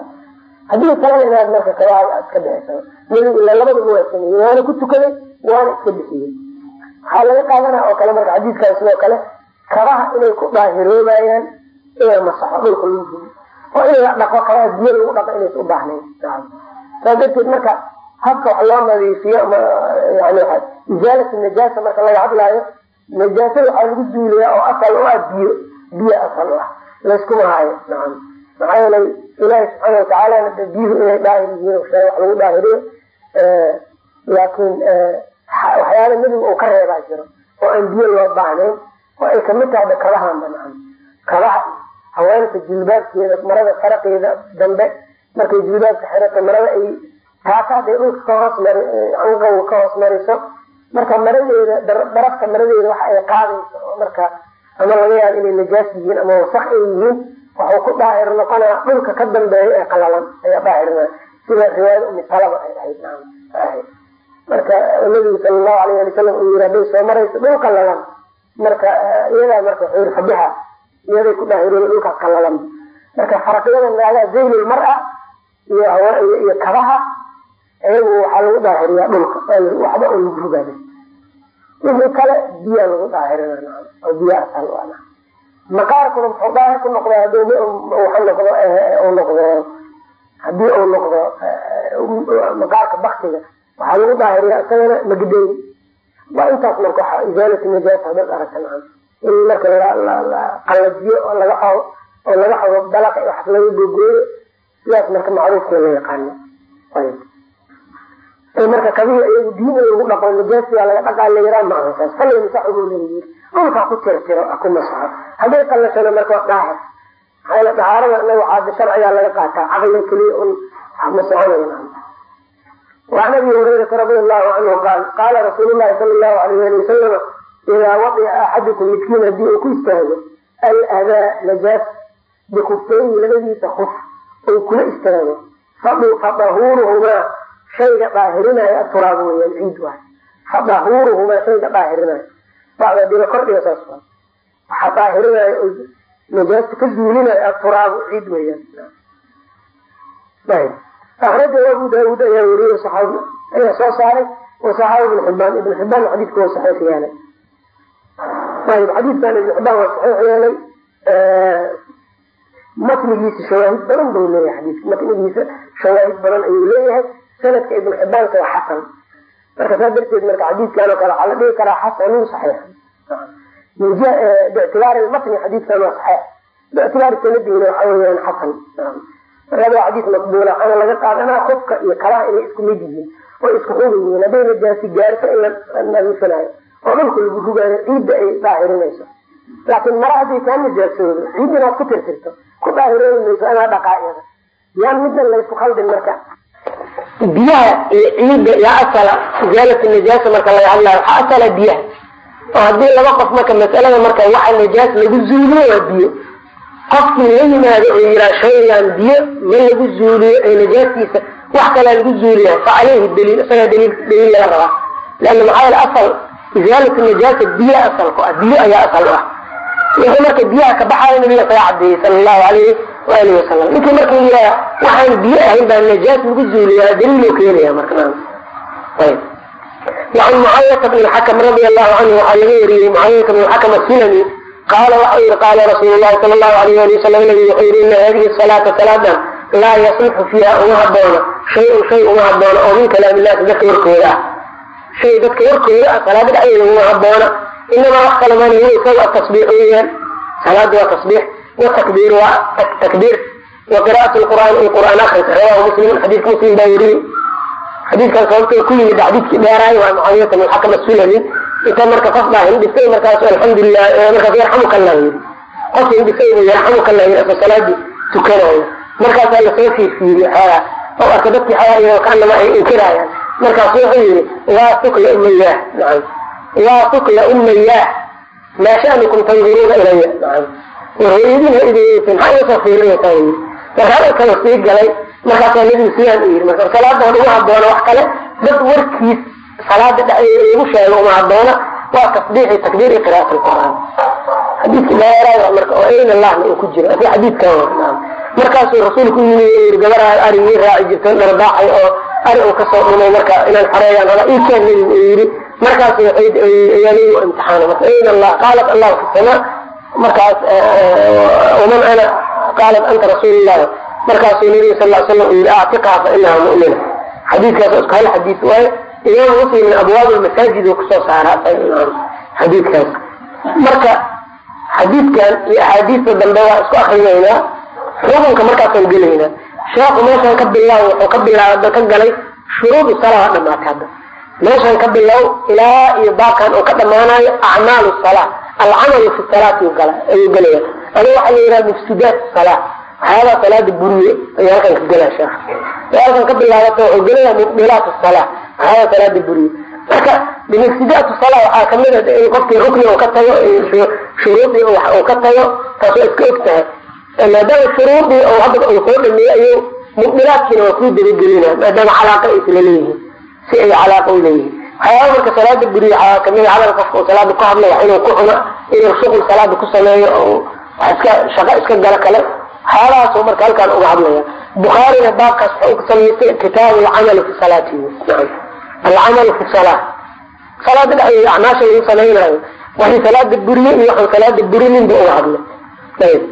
haddii kalena inaad marka kabaa iska bixisa nebigu ila labadaba waa sameeyey waana ku tukaday waana iska bixiyey. Waxaa laga qaadanaa oo kale marka xadiidkan sidoo kale kabaha inay ku daahiroobayaan inay masaxo dhulka lagu rido oo in la dhaqo kabaha biyo lagu dhaqo inaysa u baahnayn. Saa darteed marka habka wax loo nadiifiyo isaalatu najaasa marka laga hadlaayo najaasada waxaa lagu duuliyaa oo asal u ah biyo biyo asal ah. Layskuma nacam maxaa yeelay ilaahi subxaana watacaalana de biyuhu inay daahir yihiin wax lagu daahiriyo laakiin waxyaala nebiga uu ka reebaa jiro oo aan biyo loo baahnayn oo ay ka mid tahay da kabahanba nacam. Kabaha haweenka jilbaabkeeda marada faraqeeda dambe markay jilbaabka xirato marada ay taata dhulka ka hoos mari anqawga ka hoos mariso marka maradeeda darafka maradeeda waxa ay qaadayso oo marka ama laga yaabo inay najaas yihiin ama wasak ay yihiin waxuu ku daahir noqonaa dhulka ka dambeeya ee qalalan ayaa daahirina sida riwaayada umi salama ay ahayd marka nabigu sala allahu alayh ali wasalam uu yiri hadday soo marayso dhul qalalan. Marka iyadaa marka wuxuu yiri fabixa iyaday ku daahirooda dhulkaas qalalan. Marka faraqyada naagaa zaylul mara iyo iyo kabaha iyagu waxaa lagu daahiriyaa dhulka waxba lagu rugaada wixii kale biyaa lagu daahirina oo biyo asal maqaarkuna muxuu daahir ku noqda haddii noqdo noqdo haddii uu noqdo maqaarka baktiga waxaa lagu daahiriyaa isagana magdayn waa intaas marka waxa isaalatu najaasa hadad aragta nacam in marka la qalajiyo oo laga xo oo laga xogo dalaqa waxas laga googooyo sidaas marka macruufka la yaqaano. Marka kabihi iyagu diin in lagu dhaqo najaasiyaa laga dhaqaa la yaraa maaha saas falay masaxubu leeyihi dhulkaa ku tirtiro ku masaxo hadday qallashana marka daahir maxaa yeele dahaarada inaga caada sharcigaa laga qaataa caqliga keliya un masoconayna وعن ابي هريره رضي الله عنه قال قال رسول الله صلى الله عليه وسلم اذا وضع احدكم مسكين hadii uu ku istaago aladaa najaas bikufayni labadiisa kuf uu kula istaago fadahuuruhumaa shayga daahirinayo aturaab weyaan ciid waay fadahuuruhumaa shayga daahirinayo bacda dhiga kordhiga saas waxaa daahirinayo najaasta ka zuulinayo aturaabu ciid weyaan akrajahu abu daawuud ayaa weriye saxaabi ayaa soo saaray wasaxaabi ibn xibaan ibn xibaan xadiidka waa saxiix yeelay. Ayib xadiidkan ibn xibaan waa saxiix yeelay matnigiisa shawaahid badan buu leeyahay xadiidka matnigiisa shawaahid badan ayuu leeyahay. Sanadka ibn xibaanka waa xasan marka saa darteed marka xadiidkan oo kale waxaa la dhihi karaa xasanun saxiix. Biictibaari matni xadiidkan waa saxiix. Biictibaari sanadiina waxa weyaan xasan. Marka waa xadiis maqbuula waxaana laga qaadanaa qofka iyo kalaha inay isku mid yihiin oo isku xugun yihiin. Hadday gaarto in la nadiifinayo oo dhulka lagu rugaayo ciidda ay daahirinayso laakiin mara hadday kaa najaasoodo ciid inaad ku tirtirto ku daahiroobi mayso dhaqaa'ida yaan midnan laysku khaldin marka biyaha iyo ciidda yaa asala isaalatu najaasa marka laga hadlayo waxaa asala biyaha. Oo haddii laba qof marka masalada marka waxa najaas lagu zuuliyo waa biyo. Qofkii la yimaado oo yiraa shaygan biyo ma lagu zuuliyo ee najaastiisa wax kalaa lagu zuuliya fa caleyhi daliil isagaa daliil daliil laga rabaa. Leanna maxaa yeele asal isaalatu najaasa biyo asalku ah biyo ayaa asal u ah. Wixii marka biyaha ka baxayo nabiga kaga cadeeyey sala allahu alayhi alihi wasalam ninka marka yihaa waxaan biyo ahayn baa najaas lagu zuuliyaa daliiloo keenaya marka ayb an mucaawiyata bn xakam radia allahu canhu waxaa laga wariyey mucaawiyata bn xakam asulami qaala waxa yii qaala rasuul lahi sala allahu alayh ali wasalam nabigu wuxuu yihi ina hadihi salaata salaadan laa yaslixu fiiha uma haboona shayun shay uma haboona oo min kalaam illahi dadka warkooda ah. Shay dadka warkooda ah salaada dhexdeeda uma haboona inamaa wax kalamaan isaga atasbiix weyaan salaada waa tasbiix watakbiir waa takbiir. Wa qira'at lqur'aan iyo qur'aan akris rawahu muslimun xadiidka muslim baa weriyey xadiidkan sababtoo ku yimid xadiidkii dheeraay waa mucaawiyata min xakam asulami inta marka qof baa hindhisay markaas alxamdulilah markaas yarxamuka allah yiri qof hindhisay buu yarxamuka allah yiri asa salaadii tukanayo markaasaa la soo fiirfiiriye xoogaa oo arka dadkii xoogaa iyagoo kaanama ay inkiraayaan. Markaasu wuxuu yidhi laa tukla umayaah nacam laa tukla umayaah maa sha'nukum tanduruuna ilaya nacam yiri hadalkala sii galay markaasaa nebigu sidaan u yidhi marka salaada uma haboona wax kale dad warkiis salaada dhexdeeda lagu sheego uma haboona waa tasbiixi takbiir iyo qira'at alqur'aan. Xadiidki dheeraada marka oo ayn allahna uu ku jiro asi xadiidkan nacam markaasuu rasuulku yimi gabaraa arigii raaci jirtan dharbaaxay oo ari uu ka soo dhumay marka inaan xoreeyaan raba iikeen nebigu uu yidhi markaas ayaa nebigu imtixaana marka ayn allah qaalat allahu fi markaas waman ana qaalat anta rasuulillah markaasuu nabiga sal l slam uu yihi actiqaa fa inaha mu'mina xadiidkaas isku hal xadiis waaye imaam muslim min abwaab masaajid ku soo saaraa xadiidkaas marka xadiidkan iyo axaadiista dambe waa isku akrinaynaa xukunka markaasaan gelaynaa sheekhu meeshaan ka bilaw wuxuu ka bilaaba ka galay shuruudu salaa dhamaatay hadda. Meeshaan ka bilow ilaa iyo baabkan uu ka dhamaanayo acmaalu salaa alcamalu fi salaati ayuu gelaya adi waxaa la yidhaha mufsidaat salaa waxyaabaha salaada buriye ayuu halkan ka gelaya sheekh halkan ka bilaabata wuxuu gelaya mubdilaat salaa waxyaabaha salaada buriye marka bimufsidaat salaa waxaa ka mid a in qofkii rukni uu ka tago shuruudii uu ka tago taas waa iska og tahay maadaama shuruudii oo hadda uu soo dhameeyey ayuu mubdilaadkiina waa kuu dabagelina maadaama calaaqa ay isla leeyihiin si ay calaaqa u leeyihiin waxyaaba marka salaada buriye waxaa ka mid a hadal qofka uu salaada ku hadla wax inuu ku cuno inuu shuqul salaada ku sameeyo oo iska shaqo iska galo kale. Waxyaabahaas marka halkaan uga hadlaya. Bukhaarina baabkaas wuxuu ku samaystay kitaabu alcamalu fi salaatihi nacam alcamalu fi salaa salaada dhexdeeda acmaasha lagu samaynayo waxay salaada buriye iyo waxaan salaada burinin bu uga hadlay. Ayb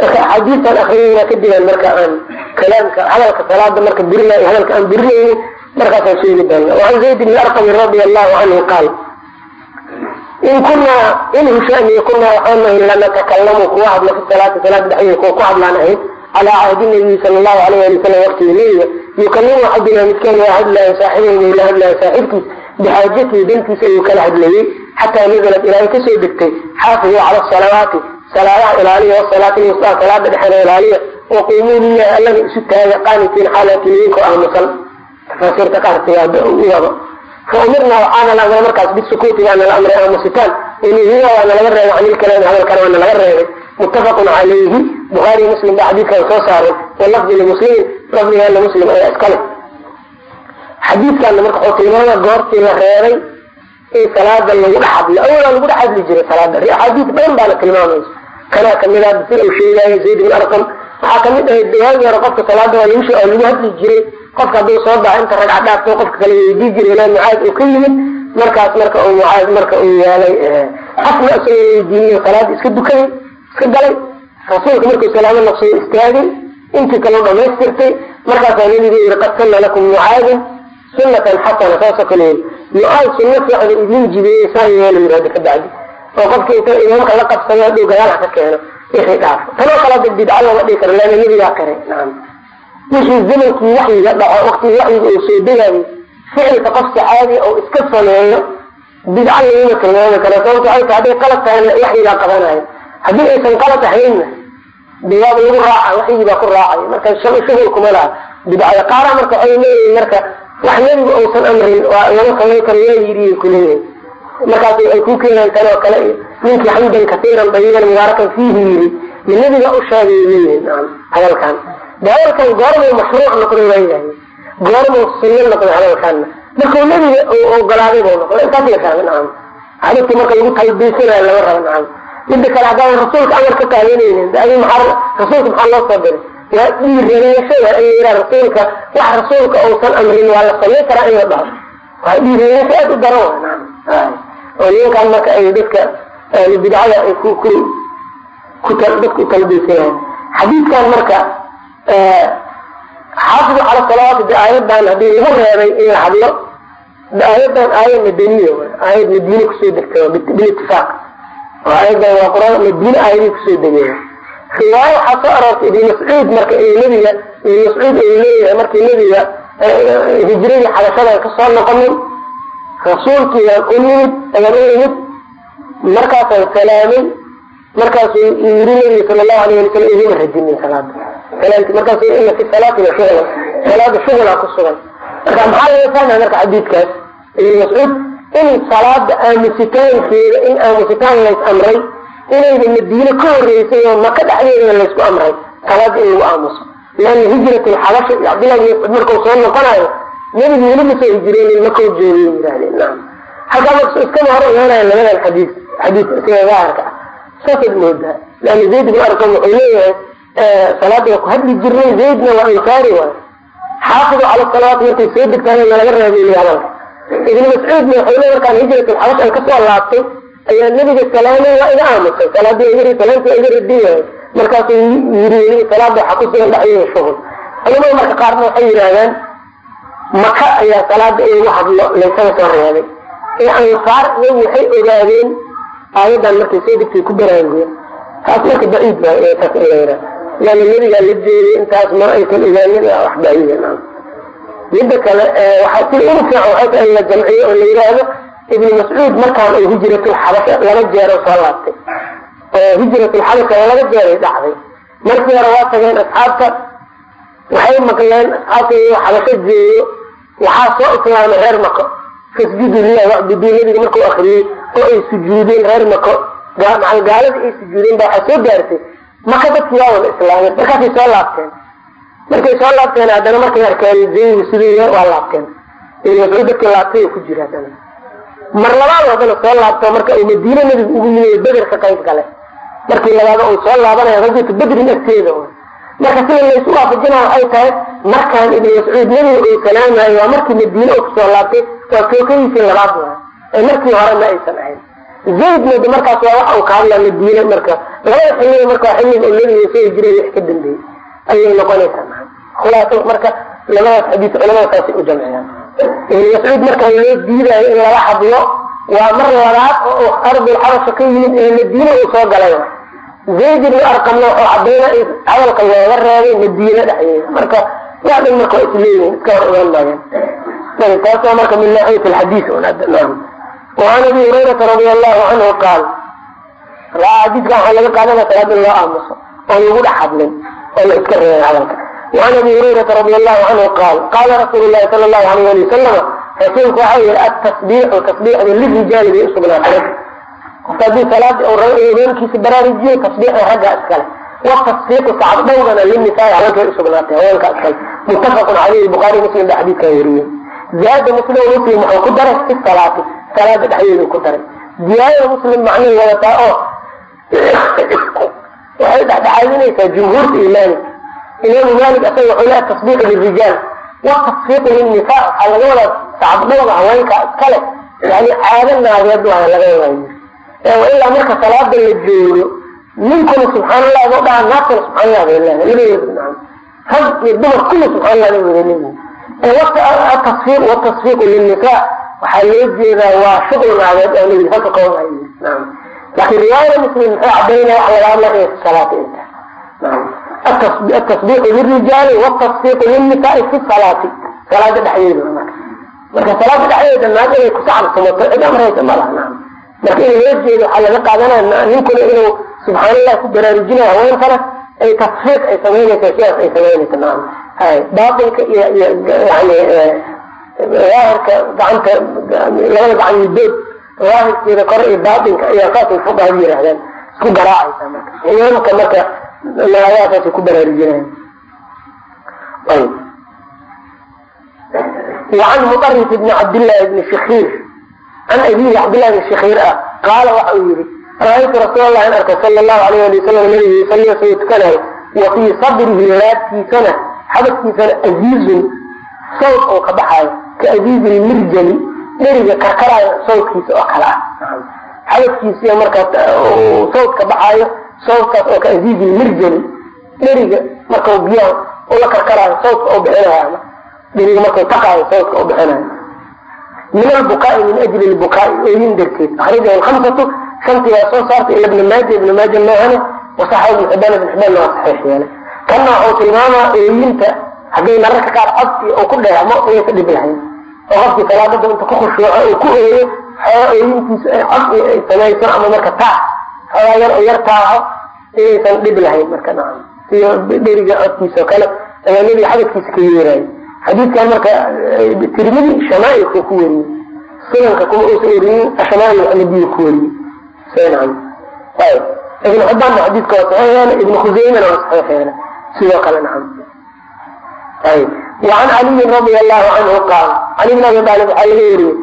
marka axaadiistaan akrinayna kadibaan marka aan kalaamka hadalka salaada marka burinayo iyo hadalka aan burinaynin markaasaan sheegi doona wacan zayd bni arqami radia allahu canhu qaal in kunaa in hushaaniy kunaa waxaan nahay lanatakalamu kuwa hadla fi salaati salaada dhexdeeda kuwa ku hadlaan ahayd calaa cahdi nabiyi sala allahu alayh ali wasalam waqtiga nebiga yukalimu axadina midkaan waa hadlaya saaxibayna la hadlaya saaxiibkiis bixaajatihi dantiisa ayuu kala hadlayey xataa nazalat ilaahay ka soo degtay xaafiduu cala asalawaati salaadaha ilaaliya wasalaati lwustaa salaada dhexeena ilaaliya waquumuu lilahi allana isu taaga qaanitiin xaalatin idinkoo qaarkeeda u wado fa umirnaa waxaana laga markaas bisukuuti waana la amray aamusitaan wanihiya waana laga reebay can ilkalaami hadalkana waana laga reebay muttafaqun calayhi bukhaari muslim baa xadiidkan soo saaray walafdi limuslimin lafdigaana muslim ayaa iskale xadiidkanna marka wuxuu tilmaama goortii la reebay in salaada lagu dhex hadlo awalaa lagu dhex hadli jiray salaada. Axaadiis badan baana tilmaamaysa kanaa ka mid ah sida uu sheegaayo zayd bin arqam waxaa ka mid ahayd dawaagii hore qofka salaada waa lagu lagu hadli jiray qofka hadduu soo baxa inta ragca dhaafto qofka kale weydii jiray ilaa mucaad uu ka yimid. Markaas marka uu mucaad marka uu yeelay qofna isagoo weydiiniyo salaada iska dukaday iska galay. Rasuulka markuu salaamo noqsay istaagay. Intii kaleu dhamaystirtay. Markaasaa nabigu yiri qad sanna lakum mucaadin sunatan xasana saasoo kale yiri. Mucaad sunno fiican idin jibeeyey saa yeela yirahda ka bacdi oo qofka inta imaamka la qabsado hadhow gadaal ka keeno wixii dhaafo tanoo kale hadda bidca looma dhihi karo leana nabigaa qiray. Nacam wixii zamankii waxyiga dhaco waktigii waxyiga uu soo degayo ficilka qof saxaabi oo iska sameeyo bidca laguma tilmaami karo. Sababto ay hadday qalad tahayna waxyigaa qabanayo. Haddii aysan qalad ahaynna biyaaba lagu raaca waxyigii baa ku raacay marka shughul kuma laha. Bidcada qaara marka waxay leeyihiin marka wax nebigu uusan amrin waa lama samayn karo yaa yiri kuleeyahay markaas ay ku keenaan tan oo kale ninkii xamdan kasiiran dayiban mubaarakan fiihi yiri ma nebiga u sheegay leeyihiin hadalkan hadalkan goormuu mashruuc noqday waa yidhahde goormuu sunno noqday hadalkanna markuu nebiga ogolaaday buu noqday. Intaas la fahma nacam hadalkii marka lagu talbiisanayo lama rabo nacam mida kale haddaan rasuulka amar ka qaadanaynin adi maxaa rasuulka maxaa loo soo diray? Waa dhiireneeshada in yiraa rasuulka wax rasuulka uusan amrin waa la samayn karaa in la dhaho. Waa dhiireneesho aad u daran wa nacam oo nimankaan marka ay dadka ahlu bidcada ay dadka u talbiisanayan xadiidkan marka xaafidu cala salawaati de aayadan haddii lagu reebay in la hadlo aayadan aaya madaniya aayad madiine ku soo degtay bilitifaaq aayadan waa qur'aan madiine aayadii ku soo degay. Riwaayo waxaa soo aroortay ibn mascuud marka nabiga ibn mascuud uu leeyahay markii nabiga hijradii xabashadan ka soo noqonin rasuulkiiaan u nimid ayaan u imid markaasaan salaamay markaasuu yiri nabiga sala allahu alayh ali salam iguma radinin salaada salaamti markaasu ina fi salaatina shugla salaada shugulaa ku sugan. Marka maxaa laga fahmaya marka xadiidkaas? Ibn mascuud in salaada aamusitaankeeda in aamusitaan lays amray inayba madiine ka horeysay oo maka dhexdeeda laysku amray salaada in lagu aamuso. Leana hijrat lxabasha cabdillahi bin mascuud markau soo noqonayo nebigu weli masoo hijireenin makau joogay yirahdeen halkaa marka iskama hor imaanaya labadan xadiis xadiis sida daahirka ah. Saasaad moodaa. Leana zayd bin arqam wuxuu leeyahay salaada waa ku hadli jirnay zaydna waa insaari waay xaafidu cala salawaat markay soo degtaan nalaga reebay hadalka. Ibn mascuudna wuxuu le markaan hijrat lxabash aan ka soo laabtay ayaa nabiga salaamay waa iga aamusay. Salaadii yiri salaamtii iga radin yahay markaasuu yiri salaada waxaa kusugan dhexdeeda shughul culamada marka qaarna waxay yidhaahdaan maka ayaa salaada in lagu hadlo laysaga soo reebay. Ee ansaar iyagu waxay ogaadeen aayadan markay soo degtay ku baraangeen taas marka baciid ba taas in la yidhaha yaana nabigaa la jeeday intaas ma aysan ogaanin wax baciida midda kale waxaa si ugu fiican waxay tahay in la jamciyo oo la yidhaahdo ibn mascuud markaan uu hijratulxabasha laba jeero soo laabtay. Oo hijratulxabasha laba jeeray dhacday. Markii hore waa tageen asxaabta waxay maqleen asxaabta xabasho jeeyo waxaa soo islaamay reer mako fasjudu lilah wacbuduu markuu akriyey oo ay sujuudeen reer mako gaaladii ay sujuudeen baa waxaa soo gaartay maka dadkii waa wada islaameen markaasay soo laabteen. Markay soo laabteen haddana markay arkeen zaygu sidii waa laabteen. Mascuud dadkii laabtay ku jira haddana. Mar labaad haddana soo laabto marka uu madiine nabigu ugu yimid beder ka qayb gale markii labaad uu soo laabanaya rajulka bedrin agteeda marka sida laysu waafajina waxay tahay markaan ibn mascuud nabiga uu salaamayo waa markii madiine uu ku soo laabtay waa tookadiisii labaad waa ee markii hore ma aysan ahayn. Zaydna de markaas waa waxa uu ka hadlaa madiine marka. Labada xilliga marka waa xilliga uu nabiga soo jiray wix ka dambeeyey. Ayay noqonaysaa khulaasa marka labadaas xadiis culamada saasay u jamciyaan. Ibn mascuud marka loo diidayo in lala hadlo waa mar labaad oo ardulxabasha ka yimid ee madiine uu soo galay zayd ibnu arqam oo cadeyna in ah, hadalka looga reebay madiina dhexdeeda. Marka wax dhan marka waa isleeyihin iska hor ogaan maayeen taasoo marka min naaxiyat alxadiis un hadda abi hurayrata radia allahu canhu qaal xadiidka waxaa laga qaadanaa salaad in loo aamuso oo lagu dhex hadlin oo la iska reebay hadalka. Waan abi hurayrata radia allahu canhu qaal qaala rasuulu llahi sala allahu alayh ali wasalama rasuulku waxau yihi atasbiixu tasbiixdu lirijaali bay usugnaatay qofka haddii salaada haweenkiisa baraarujiyo tasbiixda ragga iskale. Watasfiiqu sacabdhowgana linisaai haweenkay usugnaatay haweenka iskale. Muttafaqun caleyhi bukhaari muslim ba xadiidkaa weriyey ziyaada muslim muslim wuxuu ku daray fi salaati. Salaada dhexdeedu ku daray. Ziyaadada muslim macnihi wadataa oo waxay dhexdhexaadinaysaa jumhuurta iyo maalik imaamu maalik asaga wuxuu leehay tasbiixu lirijaal watasfiiqu lilnisaa waxaa laga wadaa sacabdhowga haweenka iskale. Yani caado naageed waa laga wadaa ilaa marka salaada la joogo ninkuna subxaan allah boo dhaha naagtana subxaan allah bay leedahay labadooda rag iyo dumar kulli subxaan allah bay wada leeyihiin atasfiiq watasfiiqu lilnisaa waxaa loo jeedaa waa shuql naageed oo nabi halka qowl ay naam. Laakiin riwaayada muslim muxuu cadaynaya wax laga hadla inay salaata inta naam. Atasbiixu lirijaali watasfiiqu lilnisaai fi salaati. Salaada dhexdeeda marka salaada dhexdeeda naag inay ku cid amraysa malaha naam marka in loo jeedo waxaa laga qaadanaya ninkuna inuu subxaan allah ku baraarujinayo haweenkana ay tasfiiq ay samaynaysa sidaas ay samaynaysa naam hay baatinka iyo iyo yani daahirka gacanta labada gacan midood daahirkeeda kore iyo baatinka ayaa saasay fuqahadu yihaahdaan isku garaacaysa marka imaamka marka naagahaasay ku baraarujinayan ayb وعن مطرف بن عبد الله بن شخير can abiihi cabdillah bn shakiir ah qaala waxa uu yihi ra'aytu rasuulalah in arkay sala allahu alayh ali wasalam nabiga yusalli asagoo tukanayo wa fii sadrihi laabtiisana xabadkiisana aziizun sawd oo ka baxaayo ka aziizi lmirjali dheriga karkaraayo sawdkiisa oo kale ah. Xabadkiisiya markaas sawd ka baxaayo sawdkaas oo ka aziizi lmirjali dheriga markau biyaha ula karkaraayo sawdka u bixinayo dheriga markau taqaayo sawdka u bixinayo min albukaai min ajli lbukaai ooyin darteed akhrajahu lhamsatu shantii waa soo saartay ila ibni maaja ibni maaja maahane wasaxa ibn xibaan ibn xibaanna waa saxiix yeelay. Kanna wuxuu tilmaamaa ooyinta hadday mararka qaar codsi uu ku dheehmo inaysa dhib lahayn oo qofkii salaadada inta ku khushuuco uu ku ooyo xoogaa ooyintiisa ay codsi ay samayso ama marka taac xoogaa yar oo yar taaco inaysan dhib lahayn marka nacam siyo dheriga codkiisa oo kale ayaa nebiga xadadkiisa ka yeerayo xadiidkan marka tirmidi shamaailku ku weriyey sunanka kuma uusa werinin shamaail nabiyu ku weriyey nacam ayb ibn xibaanna xadiidka waa saxiix yeela ibn khuseymana waa saxiix yeela sidoo kale nacam ayb وعn caliyin radia allahu canhu qaal cali bn abi aalib waxaa laga weriyey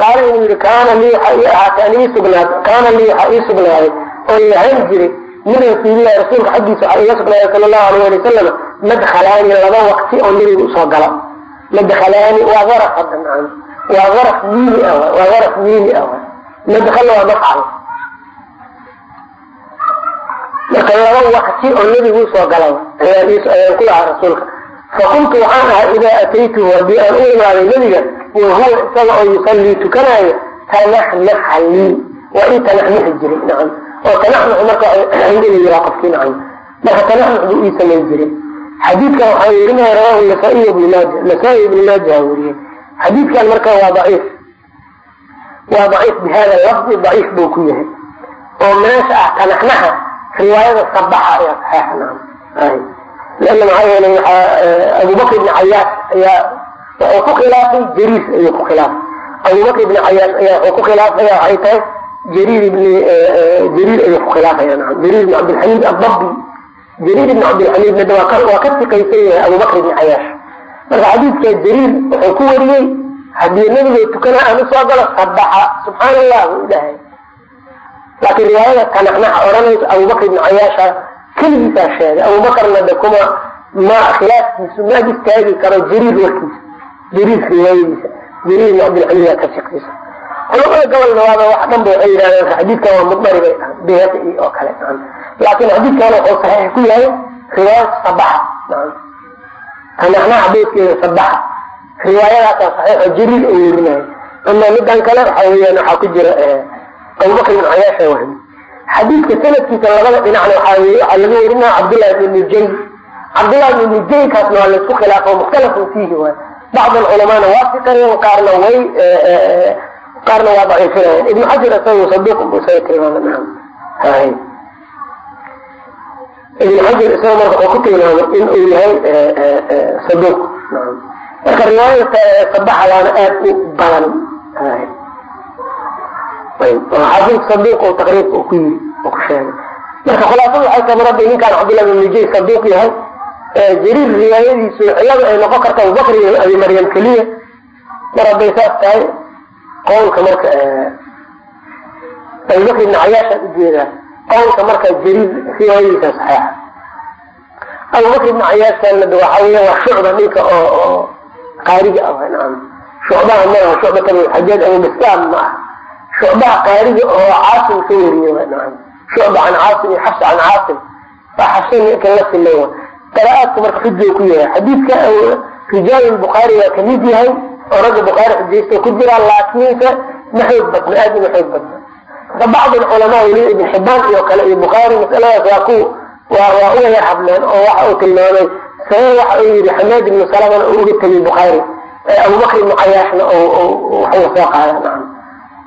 qaala inuu yihi kaana lii waxa ii sugnaad kaana lii waxaa ii sugnaaday oo yahan jiray min rasuulilahi rasuulka xaggiisa waxaa iga sugnaaday sala allahu alayh ali wasalam madkhalaani laba waqti oo nebiga u soo gala madkhalaani waa daraf hadda nacam. Waa daraf miili ah waa daraf miili ah. Madkhalna waa mafcal marka laba waqti oo nebigu u soo gala ayaan ku lahaa rasuulka. Fakuntu waxaan ahaa idaa ataytuhu haddii aan u imaaday nebiga wahuwa isaga oo yusallii tukanaayo tanaxnaxa lii waa ii tanaxnuxi jiray nacam. Oo tanaxnux marka inuu yiraa qofkii nacam. Marka tanaxnux buu ii samayn jiray xadiidkan waxaa werinaya rawahu nasaa-iy ibnu maaja nasaa-i ibnu maaja weriyey xadiidkan marka waa daciif. Waa daciif bihada lafdi daciif buu ku yahay. Oo meesha ah tanaxnaxa riwaayada sabaxa saxeixa nacam lana maxaa yeelay waxaa abubakr ibni cayaas ayaa wuxuu ku khilaafay jariir ayuu ku khilaafay. Abubakr ibni cayaas ayaa wuxuu ku khilaafaya waxay tahay jariir ibni jariir ayuu ku khilaafaya nacam jariir ibni cabdilxamiid adabbi jariir ibni cabdilxamiidna waa ka sikaysan yahay abubakr ibni cayaash marka xadiidka jariir wuxuu ku wariyey haddii nabiga tukana aan u soo galo sabaxa subxaana allah buu ilahay laakiin riwaayada tanaxnaxa odhanayso abubakr ibni cayaasha keligiisaa sheegay. Abubakarna de kuma ma khilaafkiisu ma ag istaagi karo jariir warkiisa jariir riwaayadiisa. Jariir ibn cabdilxamiid ka shaqaysa. Culamada gobolna waaba wax dhanba waxay yidhahdeen xadiidkan waa mudmari bay dhahan bayhaqi oo kale laakiin xadiidkan wuxuu saxiix ku yahay riwaayad sabaxa tanaxnaxa beedkeeda sabaxa riwaayadaasaa saxiix oo jariir oo werinayo ama midan kale waxa weeyaan waxaa ku jira abubakr ibn cayaasha wahmi xadiidka sanadkiisa labada dhinacna waxaa waxaa laga werinaya cabdullahi ibn nujay cabdullahi ibn nujaykaasna waa laysku khilaafo mukhtalafun fiihi waay. Bacd alculamaana waa qaarna way qaarna waa daciifinayeen ibnu xajar isagu saduuq buu isaga tilmaamay ibnu xajar isaga marka wuxuu ku tilmaamay in uu yahay saduuq. Nacam marka riwaayadka sabaxdaana aad u badan xaafid saduuq oo taqriibka ku yiri oo ku sheegay. Marka khulaafadu waxay tahay mar hadday ninkaan cabdullahi bin nujay saduuq yahay jariir riwaayadiisu cilada ay noqon karta abubakr iyo abi maryam keliya. Mar hadday saas tahay qowlka marka abubakr ibn cayaashaan u jeedaa qowlka marka jariir riwaayadiisa saxeixa abubakr ibn cayaashaanna waxa weya waa shucba ninka oo qaariga ah shucbaha maaha shucbat xajaaj abu bastaam ma ah shucbaha qaariga oo caasim ka weriye shucba can caasim iyo xafs can caasim. Waa xafsa ninka la simay qiraa'aadku marka xujuu ku yahay xadiidka rijaal bukhaari waa ka mid yahay oo ragga bukhaari xujaysta ku jira laakiinse ma xoog badna aad uma marka bacd weliba ibn xibaan iyo kale iyo bukhaari masaladaas waa ku waa waa uga yar hadleen oo waxa uu tilmaamay. Sabab waxa uu yihi xamaad ibnu salamana uu uga tegay bukhaari abubakr ibnu cayaashna waxuu soo qaada nacam.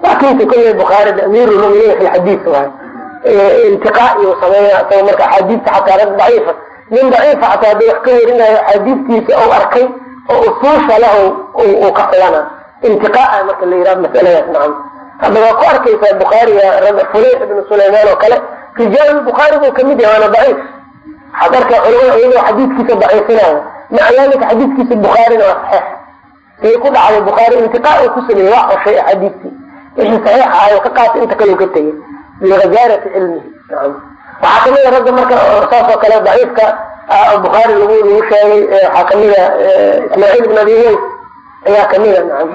Laakiinse kolley bukhaari amiir lmuminiin fi lxadiid waay intiqaa iyo sameeya isaga marka axaadiista xataa rag daciifa. Nin daciifa xataa haddii wax ka werinayo axaadiistiisa ou arkay oo usuusha leh uu ka filana intiqaa marka la yidhaha masaladaas nacam hadda waa ku arkaysaa bukhaariga fuleyx ibnu sulaymaan oo kale. Rijaal bukhaari buu ka mid yahay waana daciif. Waxaad arkay culamada iyagoo xadiidkiisa daciifinaya maca dalika xadiidkiisa bukhaarina waa saxiix. Say ku dhacday bukhaari intiqaa uu ku sameeyey waa xoshay axaadiistii wixii saxiix ahayo ka qaatay inta kale ka tegey. Ligazaarati cilmihi. Waxaa kamida ragga marka saas oo kale daciifka bukhaari lagu lagu sheegay waxaa kamida ismaaciil ibn abi weys ayaa kamida nacam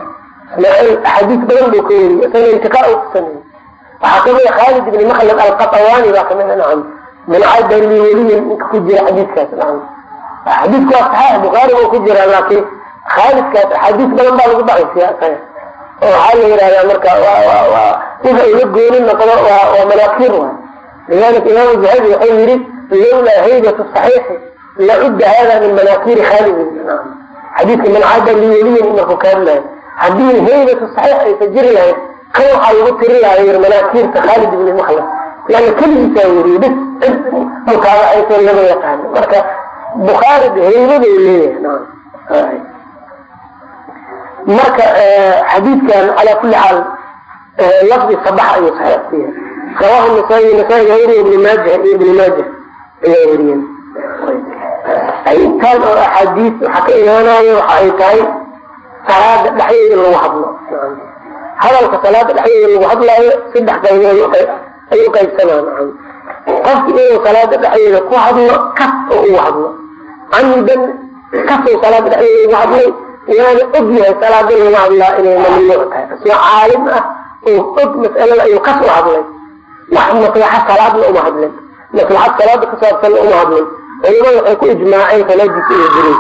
axaadiis badan buu ka weriyey isaga intiqaa uu ku sameeyey waxaa kamida khaalid ibni makhlad alqatawani baa kamida nacam mincaada liweliyin ninka ku jira xadiidkaas nacam xadiidku waa saxiix bukhaari buu ku jira laakiin khaalidkaas axaadiis badan baa lagu daciifiya isaga oo waxaa la yihahdaa marka wix ay la gooni noqdo waa manaakiir waay lidalika imaam zahabi wuxuu yihi lawlaa haybatu saxiixi lacudda hada min manaakiiri khaalidin xadiidka man caada liweliyin markuu ka hadlayo haddii haybatu saxiix aysa jiri lahayd kan waxaa lagu tiri lahaa yiri manaakiirta khaalid ibni makhlad lana keligiisaa weriye bis cid halkaaba aysan lama yaqaano marka bukhaari haybada leeyahay marka xadiidkan calaa kuli xaal lafdi sabax ayuu saxiix ku yahay. Rawahu nasaa-i ibni maajah iyo ibni maajah ayaa weriyeen intaan oo axaadiis waxaa ka imaanayo waxa ay tahay salaada dhexdeeda lagu hadlo. Hadalka salaada dhexdeeda lagu hadlaayo saddex qaybood ay u qaybsamaan qofki inuu salaada dhexdeeda ku hadlo kas oo ugu hadlo. Camdan kasuu salaada dhexdeeda ugu hadlay waana og yahay salaada lagu hadlaa inay mamnuuc tahay. Isagoo caalim ah oo og mas'alada ayuu kas u hadlay. Wax maslaxa salaadna uma hadlin. Maslaxad salaada ku saabsanna uma hadlin. Culimada waxay ku ijmaaceen salaadiisa iyo jiray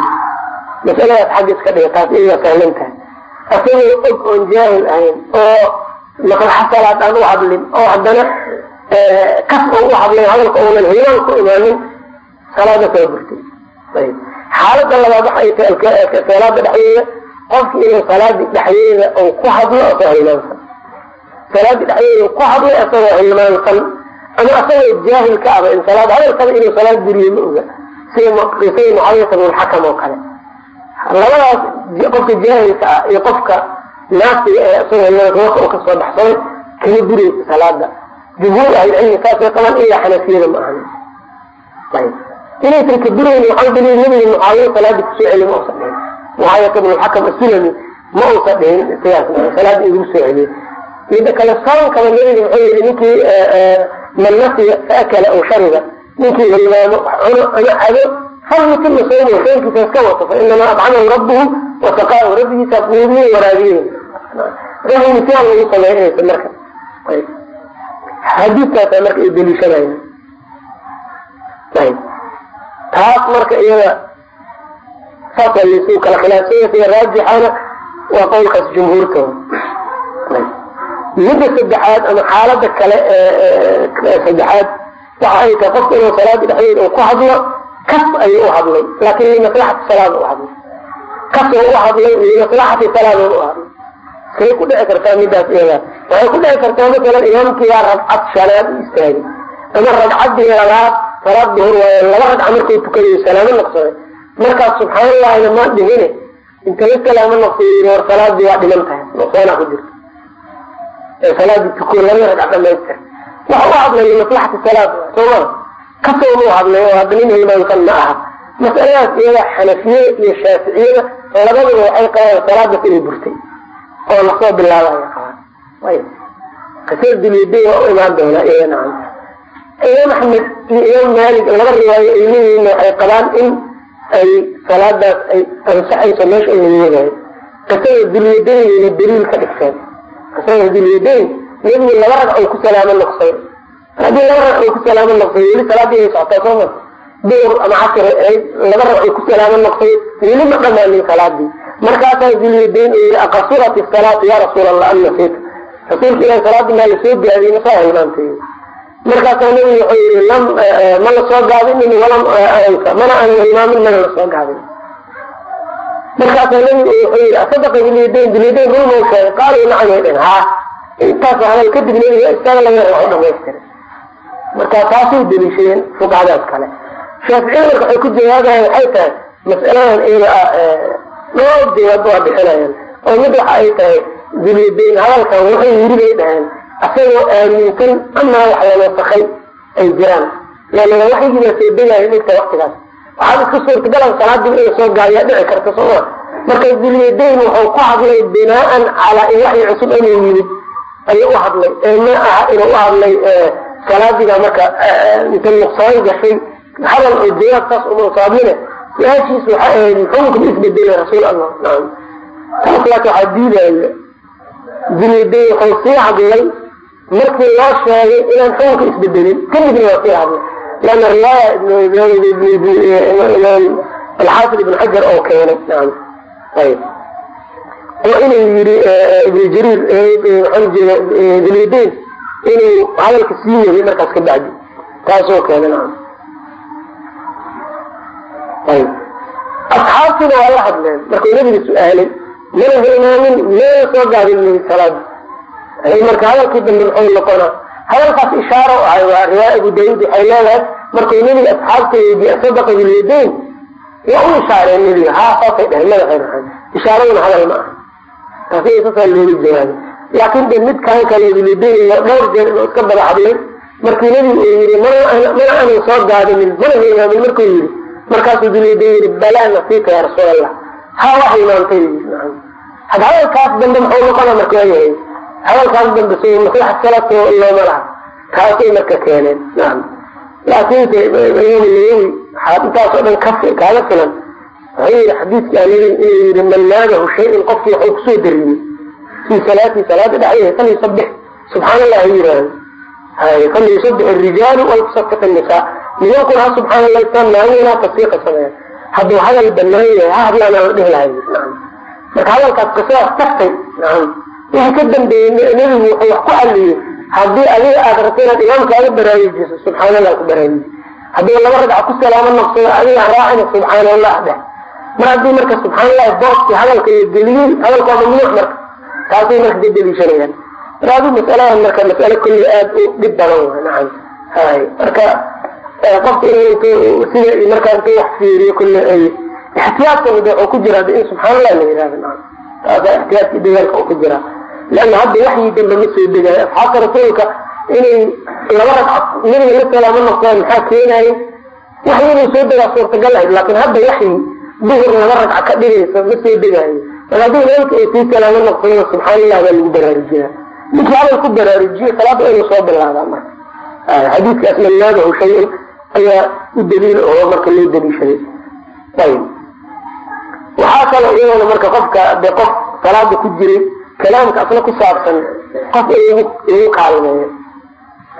masaladaas xagga iska dhiga taas iyaga sahlan tahay asagoo og oon jaahil ahayn oo maslaxa salaad aan u hadlin oo haddana kas oo u hadlay hadalka uunan hilaan ku imaanin salaada soo burtay. Xaalada labaad waxay tahay salaada dhexdeeda qofki inuu salaadii dhexdeeda oo ku hadlo asagoo hilmaansan salaadii dhexdeeda ku hadlay asagoo hilmaansan ama asagoo jaahil ka aba in salaad hadalkaba inuu salaad buriye ma oga. Sida qisada mucaawiyata bnulxakam oo kale labadaas qofka jaahilka ah iyo qofka naasiga ee isagoo ruuxa u ka soo baxsaday kama buraysa salaada jumhuur ahlicilmi saasay qabaan ilaa xanafiyada ma ahan. Inaysan ka burayni waxaa daliil nabiga mucaawiya salaada ku soo celi ma usan dhihin mucaawiyata bnulxakam asulami ma uusan dhihin sigaas salaada in lagu soo celiyo mida kale soonkaba nabiga wuxuu yihi ninkii man nasiya faakala aw shariba. Ninkii hilmaamo cuno ama cado falyutima sawmahu soonkiisa iska wato fa inamaa adcamahu rabbuhu wasaqaahu rabbigiisa quudiye waraabiyen rahimisaan lagu sameynaysa marka xadiistaasa marka ay deliishanayaan ayb taas marka iyada saasa lasu kala khilaafsanya sida raajixana waa qowlkaas jumhuurtooda midda saddexaad ama xaalada kale saddexaad waxa ay tahay qofka inuu salaada dhexdeeda uu ku hadlo kas ayuu u hadlay? Laakin limaslaxati salaada u hadlay. Kasoo u hadlay? Limaslaxati salaada u hadlay. Say ku dhici kartaa midaas iyada waxay ku dhici kartaa masalan imaamkiyaa ragcad shanaad u istaagay. Ama ragcaddii labaad salaad duhur waaye laba ragca markuu tukadayo salaamo noqsaday markaas subxaanallahina ma dhihine inta la salaamo noqsaday war salaadii waa dhiman tahay. Noqsaanaa ku jirta salaadii tuko laba ragca dhamaystir waxa u hadlay limaslaxati salaad sooma ka soo u hadlay oo hadda nin ma aha. Mas'aladaas iyada xanafiye iyo shaaficiyada labaduba waxay qabaan salaadaas inay burtay oo la soo bilaabaya qabaan dulyadayn waa u imaan doonaa iyaga nacam. Imaam axmed iyo imaam maalik laba riwaayo ay leeyihiin waxay qabaan in ay salaadaas ay ansaxayso meesha ay niyadahay qisada dulyadayn ina daliil ka dhigteen. Qisada dulyadayn nebigu laba ragc oo ku salaamo noqsay haddii laba ragc oo ku salaamo noqsay weli salaadii ay socotaa sooma duur ama ahayd laba ragc oo ku salaamo noqsay weli ma dhamaanin salaadii. Markaasaa dulyadayn u yihi aqasurat isalaatu ya rasuul allah an nasiita rasuulka ilahi salaadii maa la soo gaadiyey masaa hilmaantay markaasaa nabigu wuxuu yihi lam ma la soo gaabinin walam ansa mana aanan hilmaamin mana la soo gaabin markaasaa nabigu wuxuu yihi asadaqa dulyadayn dulyadayn run mau sheegay. Qaaluu nacam way dhen haa intaasoo hadal kadib nabiga istaaga laga dhamaystiray marka taasay deliishadeen fuqahadaas kale. Shaaficiyada marka waxay ku jawaabayan waxay tahay mas'aladan iyada ah jawaab waa bixinayaan oo mid waxa ay tahay dulyadayn hadalkan waxay yiri bay dhaheen asagoo aaminsan amaa wax la nasakay ay jiraan. Leanna waxyigiibaa soo dhigta waktigaas waxaad iska suurtagalan salaadiiba in la soo gaabiyaa dhici karta sooma marka dulyadayn wuxuu ku hadlay binaaan calaa in waxyi cusub inuu yimid ayuu u hadlay. Ee ma aha inuu u hadlay salaadiga marka inta nuqsaan gashay hadal oo jawaab saas uma usaabline su'aashiis waxay ahayd xukunka isbedelay rasuul allah nacam taas laakin waxaa diidaayo dulyadayn wuxuu sii hadlay markii loo sheegay inaan xukunka isbedelin kadibna waa sii hadlay lana riwaaya alxaafid ibn xajar oo keenay nacam ayb oo inuu yiri ibn jariir dilyadeyn inuu hadalka sii weyay markaas ka bacdi taasoo keena ayb asxaabtiina waa la hadleen. Markuu nabiga su'aalay mana hilmaamin mana soo gaabinin salaada marka hadalkii dambe muxuu noqonaa hadalkaas ishaaro ahay waa riwaaya abu daauud waxay leedahay markuu nebiga asxaabta weydiiye sadaqa bilyadayn waa u ishaareen nebiga haa saasay dheheen madaxay raxeen ishaaraduna hadal ma aha. Taasi saasaa looga jawaabay laakin de mid kaan kale bilyadayn iyo dhowr jeer inuu iska daba hadlay markii nebigu uu yihi mana aanan soo gaabinin mana hilmaamin markuu yihi markaasuu bilyadayn yihi balaa nasiika ya rasuul allah haa waa hilmaantay had hadalkaas dambe muxuu noqona marka waayahay hadalkaas dambe so maslaxa salato looma laha. Taasay marka keeneen naam laakinse imaam nawowi intaasoo dhan ka kaaga filan. Wuxuu yihi xadiiska aniga inuu yihi man naadahu shay-in qofkii waxuu ku soo dariyey fii salaatii salaada dhexdeeda falyusabix subxaan allah ha yiraahdo hay falyusabix arijaalu waltusafix nisaa nimankuna ha subxaan allah istaan naaguna tasfiiqa sameeya hadduu hadal banaan yahay ha hadlaan aan la dhihi lahay marka hadalkaas qisadaas tagtay naam wixii ka dambeeyey nebigu wuxuu wax ku aliyey haddii adiga aad rabto inaad imaamkaaga baraarujiso subxaan allah ku baraaruji haddii laba ragca ku salaamo noqsado adiga raacina subxaan allah dheh mar haddii marka subxaan allah booskii hadalka geliyey hadalka waa mamnuuc marka taasay marka ka deliishanayaan mar adu masaladan marka masalo kulli aad u dhib badan wa nacam. Hay marka qofka in sida markaa intuu wax fiiriyo kulli ay ixtiyaadkana de wuxuu ku jiraa in subxaan allah la yihahdo nacam. Taasa ixtiyaadkii dagaalka uu ku jiraa leanna hadda waxyi dambe ma soo degaayo asxaabta rasuulka inay laba ragca nabiga la salaamo noqdaan maxaa keenaye waxyi inuu soo degaa suurtagal ahayd laakin hadda waxyi duhur laba ragca ka dhigaysa ma soo degaayo haddii imaamka ay sii salaamo noqsado subxaan allah baa lagu baraarujinaa ninkii hadal ku baraarujiye salaada inuu soo bilaabaa marka. Xadiidkaas man naadahu shay-in ayaa u daliil oo marka loo daliishaday. Ayb waxaa kaloo iyadana marka qofka de qof salaada ku jiray kalaamka asna ku saabsan qof in lagu kaalmeeyo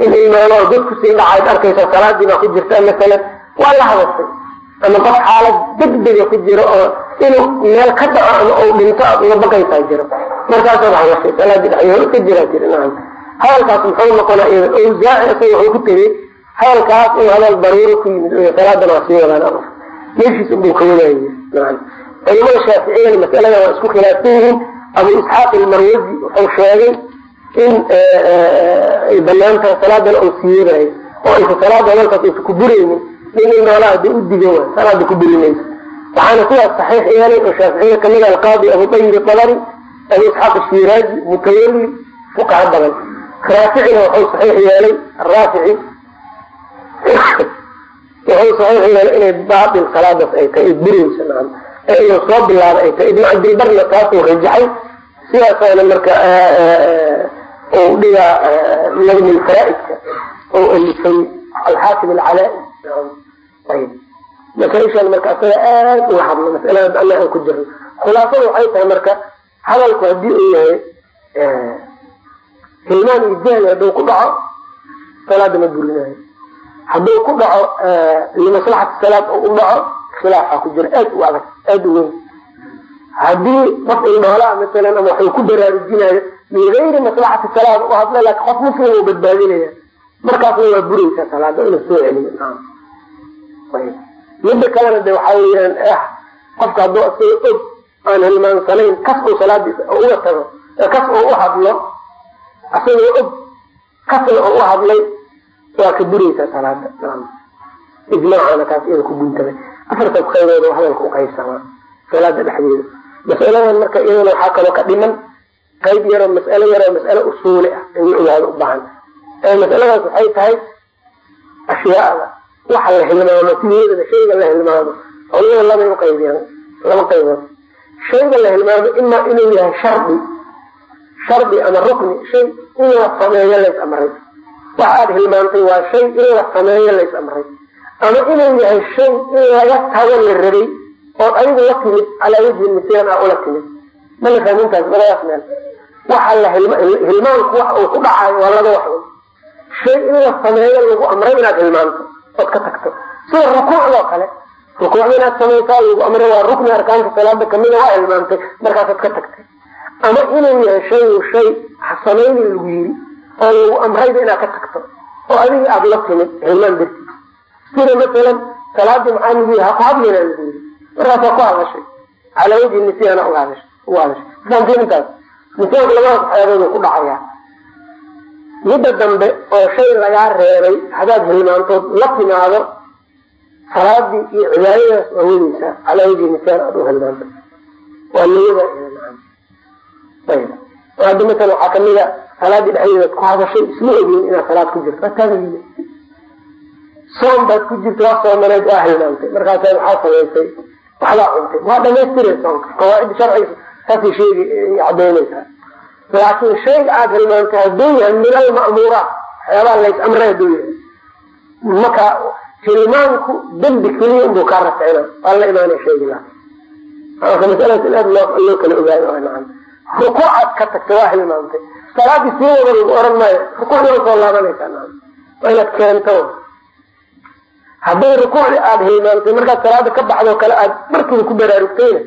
in imaano dad ku sii dhacayd arkaysa salaadii baa ku jirta masalan waa la hadashay ama qof xaalad degdega ku jiro oo inuu meel ka dhaco ama uu dhinto aad uga baqaysaa jiro. Markaasaad hadashay salaadii dhexdeeda ka jiraa tiri nacam. Hadalkaas muxuu noqonaa iyada awsaaci isaga wuxuu ku tegey hadalkaas in hadal daruuro ku yimid salaadana waa sii wadaan meeshiis unbuu ka wadaayay nacam. Culimada shaaficiyana masalada waa isku khilaafsan yihiin. Abu isxaaq ilmarwazi wuxuu sheegay in ay bannaan tahay salaadana uu siiyadayo oo aysa salaada hadalkaas aysa ku buraynin ninay noolaa haddii u waay salaada ku buri maysa waxaana sidaas saxiix yeelay oo shaaficiyada ka mid ah alqaadi abu tayib dabari abu isxaaq ashiraaji mutawali fuqaha badan. Raaficina wuxuu saxiix yeelay araafici wuxuu saxiix yeelay inay baatil salaadaas ay tahay ay buraysa nacam inuu soo bilaaba ay tahay ibnu cabdilbarna taasuu rajaxay sidaasaana marka u dhigaa nadmi faraaidka oo alifay alxaakim alcalaa ayb masaaishan marka asaga aad uga hadlo masalada ana ku jirno khulaasada waxay tahay marka hadalku haddii uu yahay hilmaan iyo jahli hadduu ku dhaco salaada ma burinayo hadduu ku dhaco limaslaxati salaad oo u dhaco khilaafa ku jira aad u adag aada u weyn haddii qof indhoolaa masalan ama waxuu ku baraarujinayo min gayri maslaxati salaad u hadla laakin qof muslim uu badbaadinaya markaasna waa buraysaa salaada ina soo celiyo midda kalena de waxaa weyaan ah qofka hadduu isaga og aan hilmaansanayn kas uu salaadiisa uga tago kas uu u hadlo asagoo og kasna uu u hadlay waa ka buraysaa salaada ijmaacana kaas iyada ku guntamay afarta qaybood oo hadalka uqaybsamaa salaada dhexdeeda. Masaladan marka iyadana waxaa kaloo ka dhiman qayb yaroo mas'alo yaroo mas'alo usuuli ah in la ogaado u baahan. Masaladaas waxay tahay ashyaada waxa la hilmaamo sideedaba shayga la hilmaamo culimada labay uqaybiyaan laba qaybood. Shayga la hilmaamo imaa inuu yahay shardi. Shardi ama rukni shay in la sameeyo lays amray wax aada hilmaantay waa shay in la sameeyo lays amray ama inuu yahay shay in laga tago la rabay ood adigu la timid calaa wajhi misaan a ula timid. Ma la fahmintaas labadaas meel. Waxa la hilmaanku wax uu ku dhacayo waa laba wax. Shay in la sameeyo lagu amray inaad hilmaanto ood ka tagto. Sida rukuucdoo kale rukuucda inaad samaysaa lagu amray waa rukni arkaanka salaada kamida waa hilmaantay markaasaad ka tagtay. Ama inuu yahay shayu shay samayni lagu yiri oo lagu amrayba inaad ka tagto oo adiga aada la timid hilmaan dartiis sida masalan salaadii maxaa lagu yiri ha ku hadlina lagu yiri markaas waa ku hadashay. Calaa wajhi nisyana uga hadashay uga hadashay. Intaas. Nisyaanka labadaas waxyaabood ku dhacayaa midda dambe oo shay lagaa reebay haddaad hilmaantood la timaado salaadii iyo cibaadadaas waa wadeysaa calaa wajhi nisyaan aada u hilmaanto waa niyada hadda masalan waxaa kamida salaadii dhexdeedaad ku hadashay isma ogin inaad salaad ku jirto. Waa taagayida soom baad ku jirta waa soomaneed waa hilmaantay. Markaasa maxaa samaysay waxbaa cuntay. Waa dhamaystira soonka qawaacidda sharciga saasay sheegi cadaynaysaa laakiin shayga aada hilmaantay hadduu yahay min alma'muuraat waxyaabaha lays amray hadduu yahay marka hilmaanku dembi keliya inbuu kaa rafcina waa la imaanaya shaygilaas marka in aad loo kala ogaado nacam rukuucaad ka tagtay waa hilmaantay salaadii sii wada lagu oran maayo rukuucdi waa soo laabanaysaa waa inaad keento hadday rukuucdi aada hilmaantay markaad salaada ka baxdoo kale aad markiiba ku baraarugtayna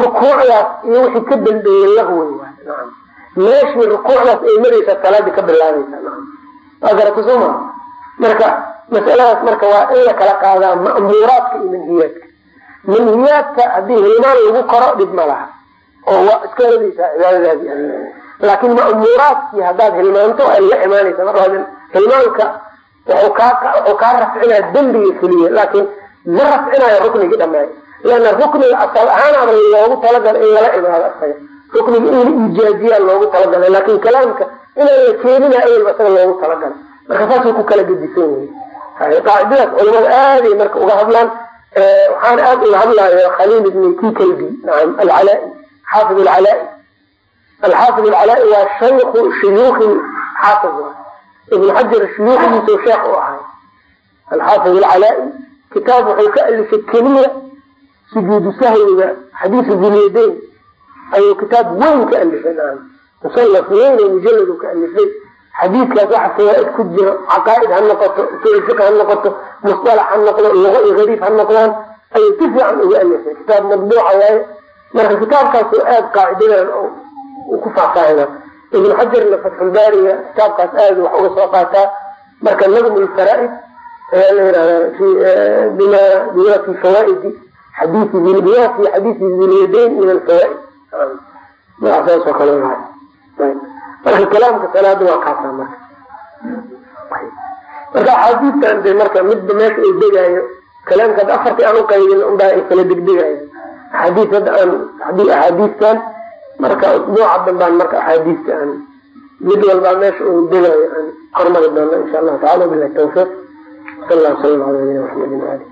rukuucdaas iyo wixii ka dambeeyey lahwey waay nacam meeshii rukuucdaas ay maraysaa salaadii ka bilaabaysaa nacam waa garata soo maa marka masaladaas marka waa in la kala qaadaa ma'muuraadka iyo manhiyaadka. Manhiyaadka haddii hilmaan lagu koro dhib ma laha. Oo waa iska wadaysaa cibaadadaadi laakiin ma'muuraadkii haddaad hilmaanto ay la imaanaysa. Mar hilmaanka wuxuu kaa wuxuu kaa rafcinaya dembiga keliya. Laakiin ma rafcinayo ruknigii dhammeey leanna rukniga asal ahaanaaba loogu talagalay in lala imaado isaga rukniga in la iijaajiyaa loogu talagalay laakin kalaamka inaan la keenina awelba isaga loogu talagalay. Marka saasuu ku kala gedisan yahay. Qaacidadaas culamada aaday marka uga hadlaan. Waxaana aada uga hadlayo khaliil ibni kikalbi naam alcalaa xaafid alcalaa alxaafid alcalaa waa shayku shuyuuki xaafid. Ibn xajar shuyuukhdiisu sheekh u ahay alxaafid alcalaa kitaab wuxuu ka alifay keliya sujuudu sahwiga xadiisu dulyadayn ayuu kitaab weyn ka alifay naam. Musanaf weyn oo mujaladu ka alifay. Xadiidkaas waxa fawaaid ku jiro caqaaid ha noqoto usul ha noqoto musalax ha noqdo lugo iyo gariib ha noqdaan ayuu si fiican uga alifay. Kitaab madbuuca waaye marka kitaabkaas oo aada qaacidadan ku faahfaahina ibn xajarna fatxulbaariga kitaabkaas aada wax uga soo qaataa. Marka nadm ayaa la yihahdaa bima fi fawaaidi fi xadiisi zilyadayn min alfawaaid saas oo kale marka kalaamka salaada waa kaasaa marka. Marka axaadiistan de marka midba meesha uu degaayo kalaamka hadda afartii aan uqaydin unbaa kala degdegayo axaadiis hadda aan axaadiistan marka usbuuca danbaan marka axaadiista aan mid walbaa meesha uu degayo aan hormari doono insha allahu tacala bilahi tawfiiq. Sal allah sala ala nabiyina maxamedin ali